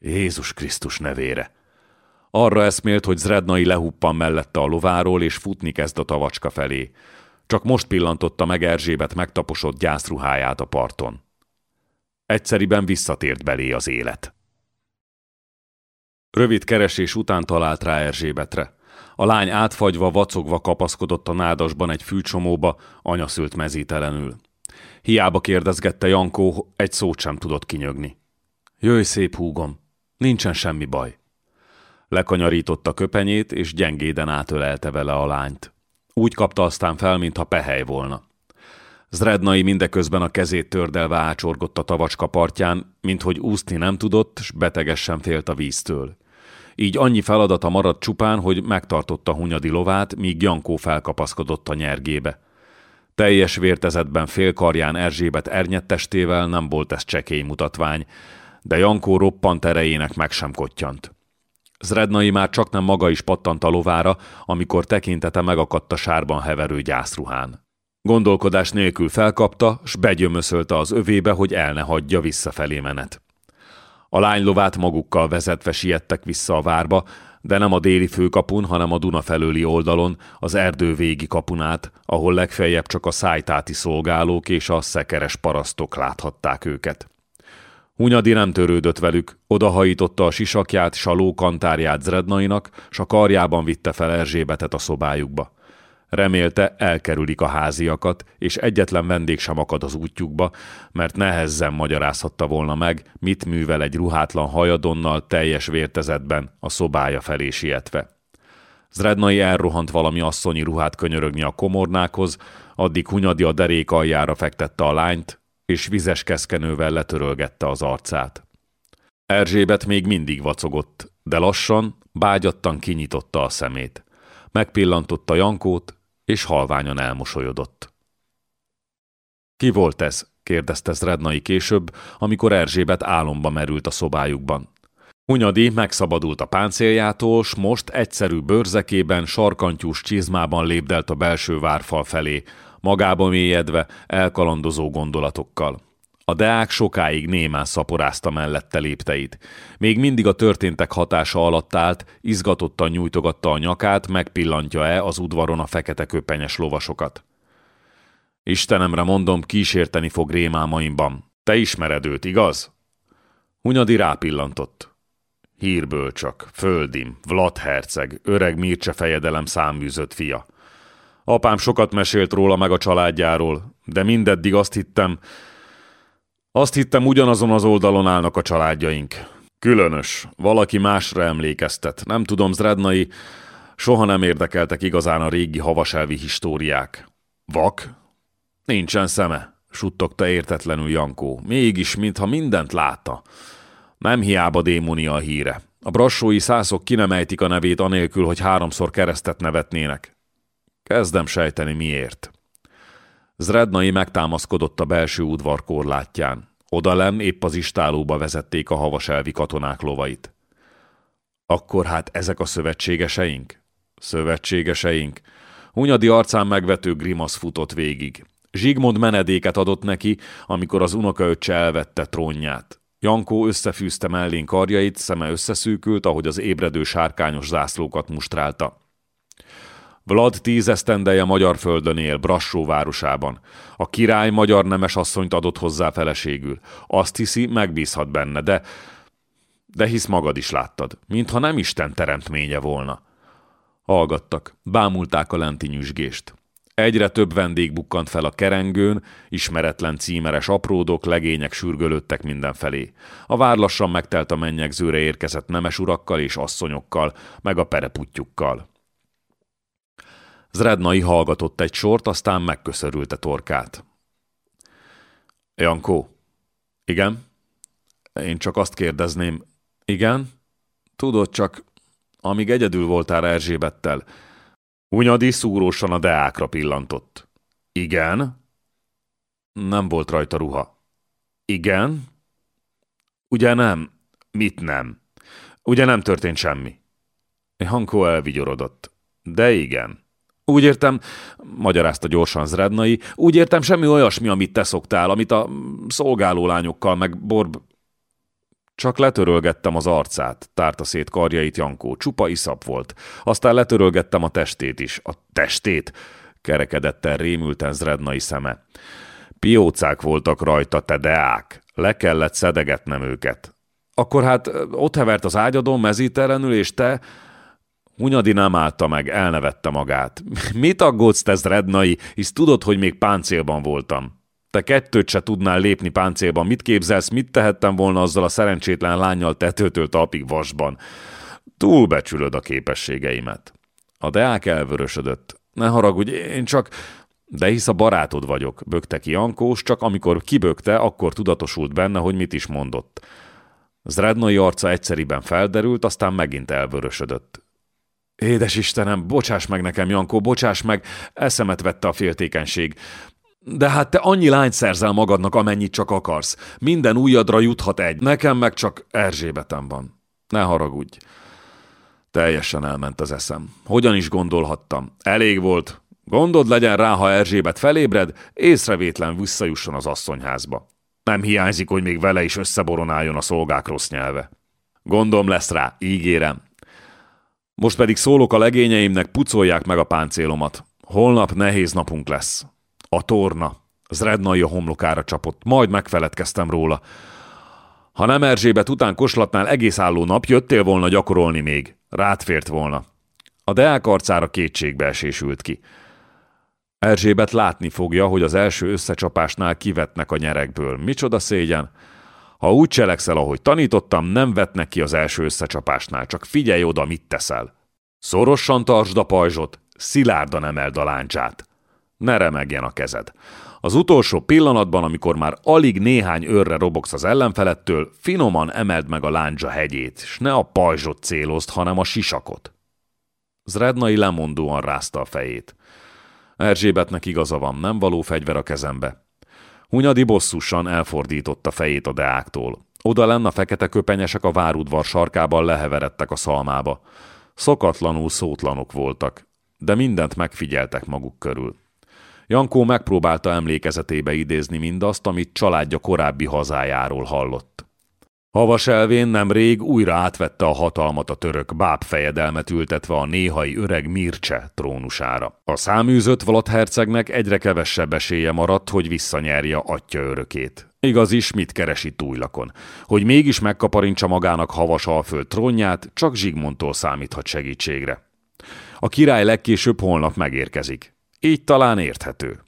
Jézus Krisztus nevére! Arra eszmélt, hogy Zrednai lehuppan mellette a lováról, és futni kezd a tavacska felé. Csak most pillantotta meg Erzsébet megtaposott gyászruháját a parton. Egyszeriben visszatért belé az élet. Rövid keresés után talált rá Erzsébetre. A lány átfagyva, vacogva kapaszkodott a nádasban egy fűcsomóba, anyaszült mezítelenül. Hiába kérdezgette Jankó, egy szót sem tudott kinyögni. Jöjj szép húgom, nincsen semmi baj. Lekanyarította köpenyét, és gyengéden átölelte vele a lányt. Úgy kapta aztán fel, mintha pehely volna. Zrednai mindeközben a kezét tördelve ácsorgott a tavacska partján, minthogy úszni nem tudott, s betegesen félt a víztől. Így annyi feladata maradt csupán, hogy megtartotta Hunyadi lovát, míg Jankó felkapaszkodott a nyergébe. Teljes vértezetben félkarján Erzsébet ernyettestével nem volt ez csekély mutatvány, de Jankó roppant erejének meg sem kottyant. Zrednai már csak nem maga is pattant a lovára, amikor tekintete megakadt a sárban heverő gyászruhán. Gondolkodás nélkül felkapta, s begyömöszölte az övébe, hogy el ne hagyja visszafelé menet. A lánylovát magukkal vezetve siettek vissza a várba, de nem a déli főkapun, hanem a Duna felőli oldalon, az erdő végi kapunát, ahol legfeljebb csak a szájtáti szolgálók és a szekeres parasztok láthatták őket. Hunyadi nem törődött velük, odahajította a sisakját, saló kantárját Zrednainak, s a karjában vitte fel Erzsébetet a szobájukba. Remélte, elkerülik a háziakat, és egyetlen vendég sem akad az útjukba, mert nehezzen magyarázhatta volna meg, mit művel egy ruhátlan hajadonnal teljes vértezetben a szobája felé sietve. Zrednai elrohant valami asszonyi ruhát könyörögni a komornákhoz, addig Hunyadi a derék aljára fektette a lányt, és vizes keszkenővel letörölgette az arcát. Erzsébet még mindig vacogott, de lassan, bágyattan kinyitotta a szemét. Megpillantotta Jankót, és halványan elmosolyodott. Ki volt ez? kérdezte Zrednai később, amikor Erzsébet álomba merült a szobájukban. Hunyadi megszabadult a páncéljától, s most egyszerű bőrzekében, sarkantyús csizmában lépdelt a belső várfal felé, magába mélyedve, elkalandozó gondolatokkal. A deák sokáig némán szaporázta mellette lépteit. Még mindig a történtek hatása alatt állt, izgatottan nyújtogatta a nyakát, megpillantja-e az udvaron a fekete köpenyes lovasokat. Istenemre mondom, kísérteni fog rémálmaimban. Te ismered őt, igaz? Hunyadi rápillantott. Hírből csak, földim, Vlad herceg, öreg Mircse fejedelem száműzött fia. Apám sokat mesélt róla meg a családjáról, de mindeddig azt hittem, azt hittem ugyanazon az oldalon állnak a családjaink. Különös, valaki másra emlékeztet. Nem tudom, Zrednai, soha nem érdekeltek igazán a régi havaselvi históriák. Vak? Nincsen szeme, suttogta értetlenül Jankó. Mégis, mintha mindent látta. Nem hiába démonia a híre. A brassói szászok ki a nevét anélkül, hogy háromszor keresztet nevetnének. Kezdem sejteni miért. Zrednai megtámaszkodott a belső udvar korlátján. Odalem épp az istálóba vezették a havaselvi katonák lovait. Akkor hát ezek a szövetségeseink? Szövetségeseink. Hunyadi arcán megvető grimasz futott végig. Zsigmond menedéket adott neki, amikor az unokaöccse elvette trónját. Jankó összefűzte mellén karjait, szeme összeszűkült, ahogy az ébredő sárkányos zászlókat mustrálta. Vlad tízesztendeje magyar földön él, Brassó városában. A király magyar nemes asszonyt adott hozzá feleségül. Azt hiszi, megbízhat benne, de... De hisz magad is láttad, mintha nem Isten teremtménye volna. Hallgattak, bámulták a lenti nyüzsgést. Egyre több vendég bukkant fel a kerengőn, ismeretlen címeres apródok, legények sürgölődtek mindenfelé. A vár lassan megtelt a mennyegzőre érkezett nemes urakkal és asszonyokkal, meg a pereputyukkal. Zrednai hallgatott egy sort, aztán megköszörülte torkát. Jankó. Igen? Én csak azt kérdezném. Igen? Tudod csak, amíg egyedül voltál Erzsébettel, Hunyadi szúrósan a deákra pillantott. Igen? Nem volt rajta ruha. Igen? Ugye nem? Mit nem? Ugye nem történt semmi? Hankó elvigyorodott. De igen. Úgy értem, magyarázta gyorsan Zrednai, úgy értem semmi olyasmi, amit te szoktál, amit a szolgálólányokkal meg borb... Csak letörölgettem az arcát, tárta szét karjait Jankó, csupa iszap volt. Aztán letörölgettem a testét is. A testét? Kerekedett el rémülten Zrednai szeme. Piócák voltak rajta, te deák. Le kellett szedegetnem őket. Akkor hát ott hevert az ágyadon mezítelenül, és te... Hunyadi nem állta meg, elnevette magát. Mit aggódsz, te Zrednai, hisz tudod, hogy még páncélban voltam. Te kettőt se tudnál lépni páncélban. Mit képzelsz, mit tehettem volna azzal a szerencsétlen lányjal tetőtől talpig vasban? Túlbecsülöd a képességeimet. A deák elvörösödött. Ne haragudj, én csak... De hisz a barátod vagyok, bökte ki Jankós, csak amikor kibökte, akkor tudatosult benne, hogy mit is mondott. Zrednai arca egyszeriben felderült, aztán megint elvörösödött. Édes Istenem, bocsáss meg nekem, Jankó, bocsáss meg, eszemet vette a féltékenység. De hát te annyi lányt szerzel magadnak, amennyit csak akarsz. Minden újadra juthat egy, nekem meg csak Erzsébetem van. Ne haragudj. Teljesen elment az eszem. Hogyan is gondolhattam? Elég volt. Gondod legyen rá, ha Erzsébet felébred, észrevétlen visszajusson az asszonyházba. Nem hiányzik, hogy még vele is összeboronáljon a szolgák rossz nyelve. Gondom lesz rá, ígérem. Most pedig szólok a legényeimnek, pucolják meg a páncélomat. Holnap nehéz napunk lesz. A torna. Zrednai a homlokára csapott, majd megfeledkeztem róla. Ha nem Erzsébet után koslatnál egész álló nap, jöttél volna gyakorolni még. Rátfért volna. A deák arcára kétségbeesés ült ki. Erzsébet látni fogja, hogy az első összecsapásnál kivetnek a nyerekből. Micsoda szégyen! Ha úgy cselekszel, ahogy tanítottam, nem vetnek ki az első összecsapásnál, csak figyelj oda, mit teszel. Szorosan tartsd a pajzsot, szilárdan emeld a láncsát. Ne remegjen a kezed. Az utolsó pillanatban, amikor már alig néhány őrre robogsz az ellenfelettől, finoman emeld meg a láncsa hegyét, és ne a pajzsot célozd, hanem a sisakot. Zrednai lemondóan rázta a fejét. Erzsébetnek igaza van, nem való fegyver a kezembe. Hunyadi bosszusan elfordította fejét a deáktól. Oda lenne a fekete köpenyesek a várudvar sarkában leheveredtek a szalmába. Szokatlanul szótlanok voltak, de mindent megfigyeltek maguk körül. Jankó megpróbálta emlékezetébe idézni mindazt, amit családja korábbi hazájáról hallott. Havas elvén nemrég újra átvette a hatalmat a török báb fejedelmet ültetve a néhai öreg Mircse trónusára. A száműzött Vlad hercegnek egyre kevesebb esélye maradt, hogy visszanyerje atya örökét. Igaz is, mit keresi túlylakon. Hogy mégis megkaparintsa magának havas alföld trónját, csak Zsigmondtól számíthat segítségre. A király legkésőbb holnap megérkezik. Így talán érthető.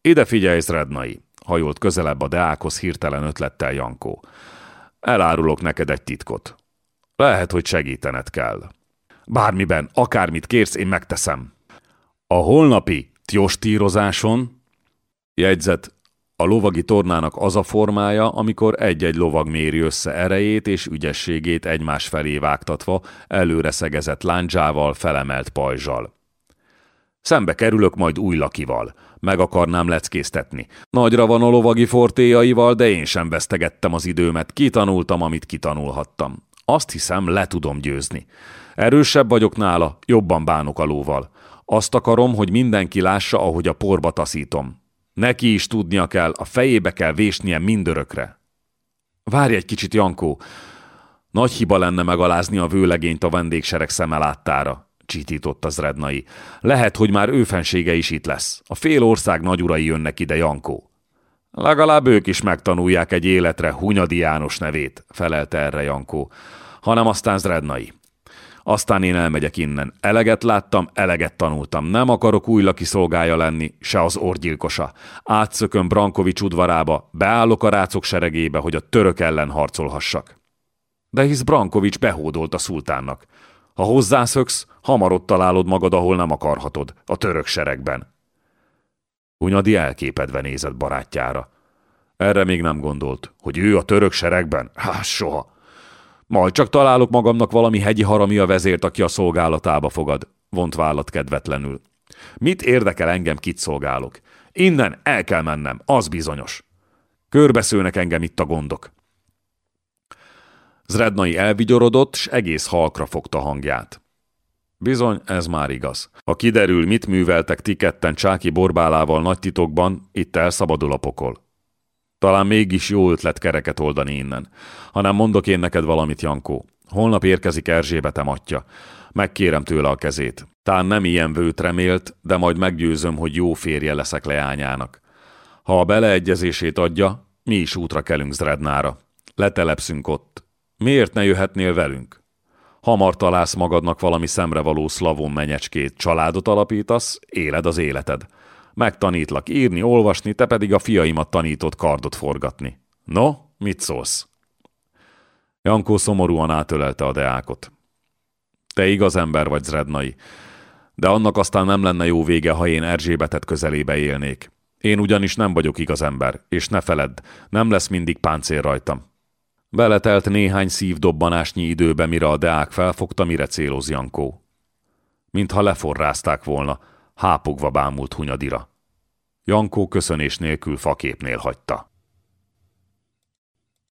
Ide figyelj, Zrednai, hajolt közelebb a Deákhoz hirtelen ötlettel Jankó. Elárulok neked egy titkot. Lehet, hogy segítened kell. Bármiben, akármit kérsz, én megteszem. A holnapi tjostírozáson jegyzet a lovagi tornának az a formája, amikor egy-egy lovag méri össze erejét és ügyességét egymás felé vágtatva, előre szegezett láncsával, felemelt pajzsal. Szembe kerülök majd új lakival. Meg akarnám leckésztetni. Nagyra van a lovagi fortéjaival, de én sem vesztegettem az időmet. Kitanultam, amit kitanulhattam. Azt hiszem, le tudom győzni. Erősebb vagyok nála, jobban bánok a lóval. Azt akarom, hogy mindenki lássa, ahogy a porba taszítom. Neki is tudnia kell, a fejébe kell vésnie mindörökre. Várj egy kicsit, Jankó! Nagy hiba lenne megalázni a vőlegényt a vendégsereg szeme láttára csitított az rednai. Lehet, hogy már őfensége is itt lesz. A fél ország nagyurai jönnek ide, Jankó. Legalább ők is megtanulják egy életre Hunyadi János nevét, felelte erre Jankó, hanem aztán Zrednai. Aztán én elmegyek innen. Eleget láttam, eleget tanultam. Nem akarok új laki szolgája lenni, se az orgyilkosa. Átszököm Brankovics udvarába, beállok a rácok seregébe, hogy a török ellen harcolhassak. De hisz Brankovics behódolt a szultánnak. Ha hozzászöksz, hamar ott találod magad, ahol nem akarhatod, a török seregben. Hunyadi elképedve nézett barátjára. Erre még nem gondolt, hogy ő a török seregben? Há, soha. Majd csak találok magamnak valami hegyi harami a vezért, aki a szolgálatába fogad, vont vállat kedvetlenül. Mit érdekel engem, kit szolgálok? Innen el kell mennem, az bizonyos. Körbeszőnek engem itt a gondok. Zrednai elvigyorodott, s egész halkra fogta hangját. Bizony, ez már igaz. Ha kiderül, mit műveltek ti ketten Csáki borbálával nagy titokban, itt elszabadul a pokol. Talán mégis jó ötlet kereket oldani innen. Hanem mondok én neked valamit, Jankó. Holnap érkezik Erzsébetem atya. Megkérem tőle a kezét. Tán nem ilyen vőt remélt, de majd meggyőzöm, hogy jó férje leszek leányának. Ha a beleegyezését adja, mi is útra kelünk Zrednára. Letelepszünk ott. Miért ne jöhetnél velünk? Hamar találsz magadnak valami szemrevaló szlavon menyecskét, családot alapítasz, éled az életed. Megtanítlak írni, olvasni, te pedig a fiaimat tanított kardot forgatni. No, mit szólsz? Jankó szomorúan átölelte a deákot. Te igaz ember vagy, Zrednai, de annak aztán nem lenne jó vége, ha én Erzsébetet közelébe élnék. Én ugyanis nem vagyok igaz ember, és ne feledd, nem lesz mindig páncél rajtam. Beletelt néhány szívdobbanásnyi időbe, mire a deák felfogta, mire céloz Jankó. Mintha leforrázták volna, hápogva bámult Hunyadira. Jankó köszönés nélkül faképnél hagyta.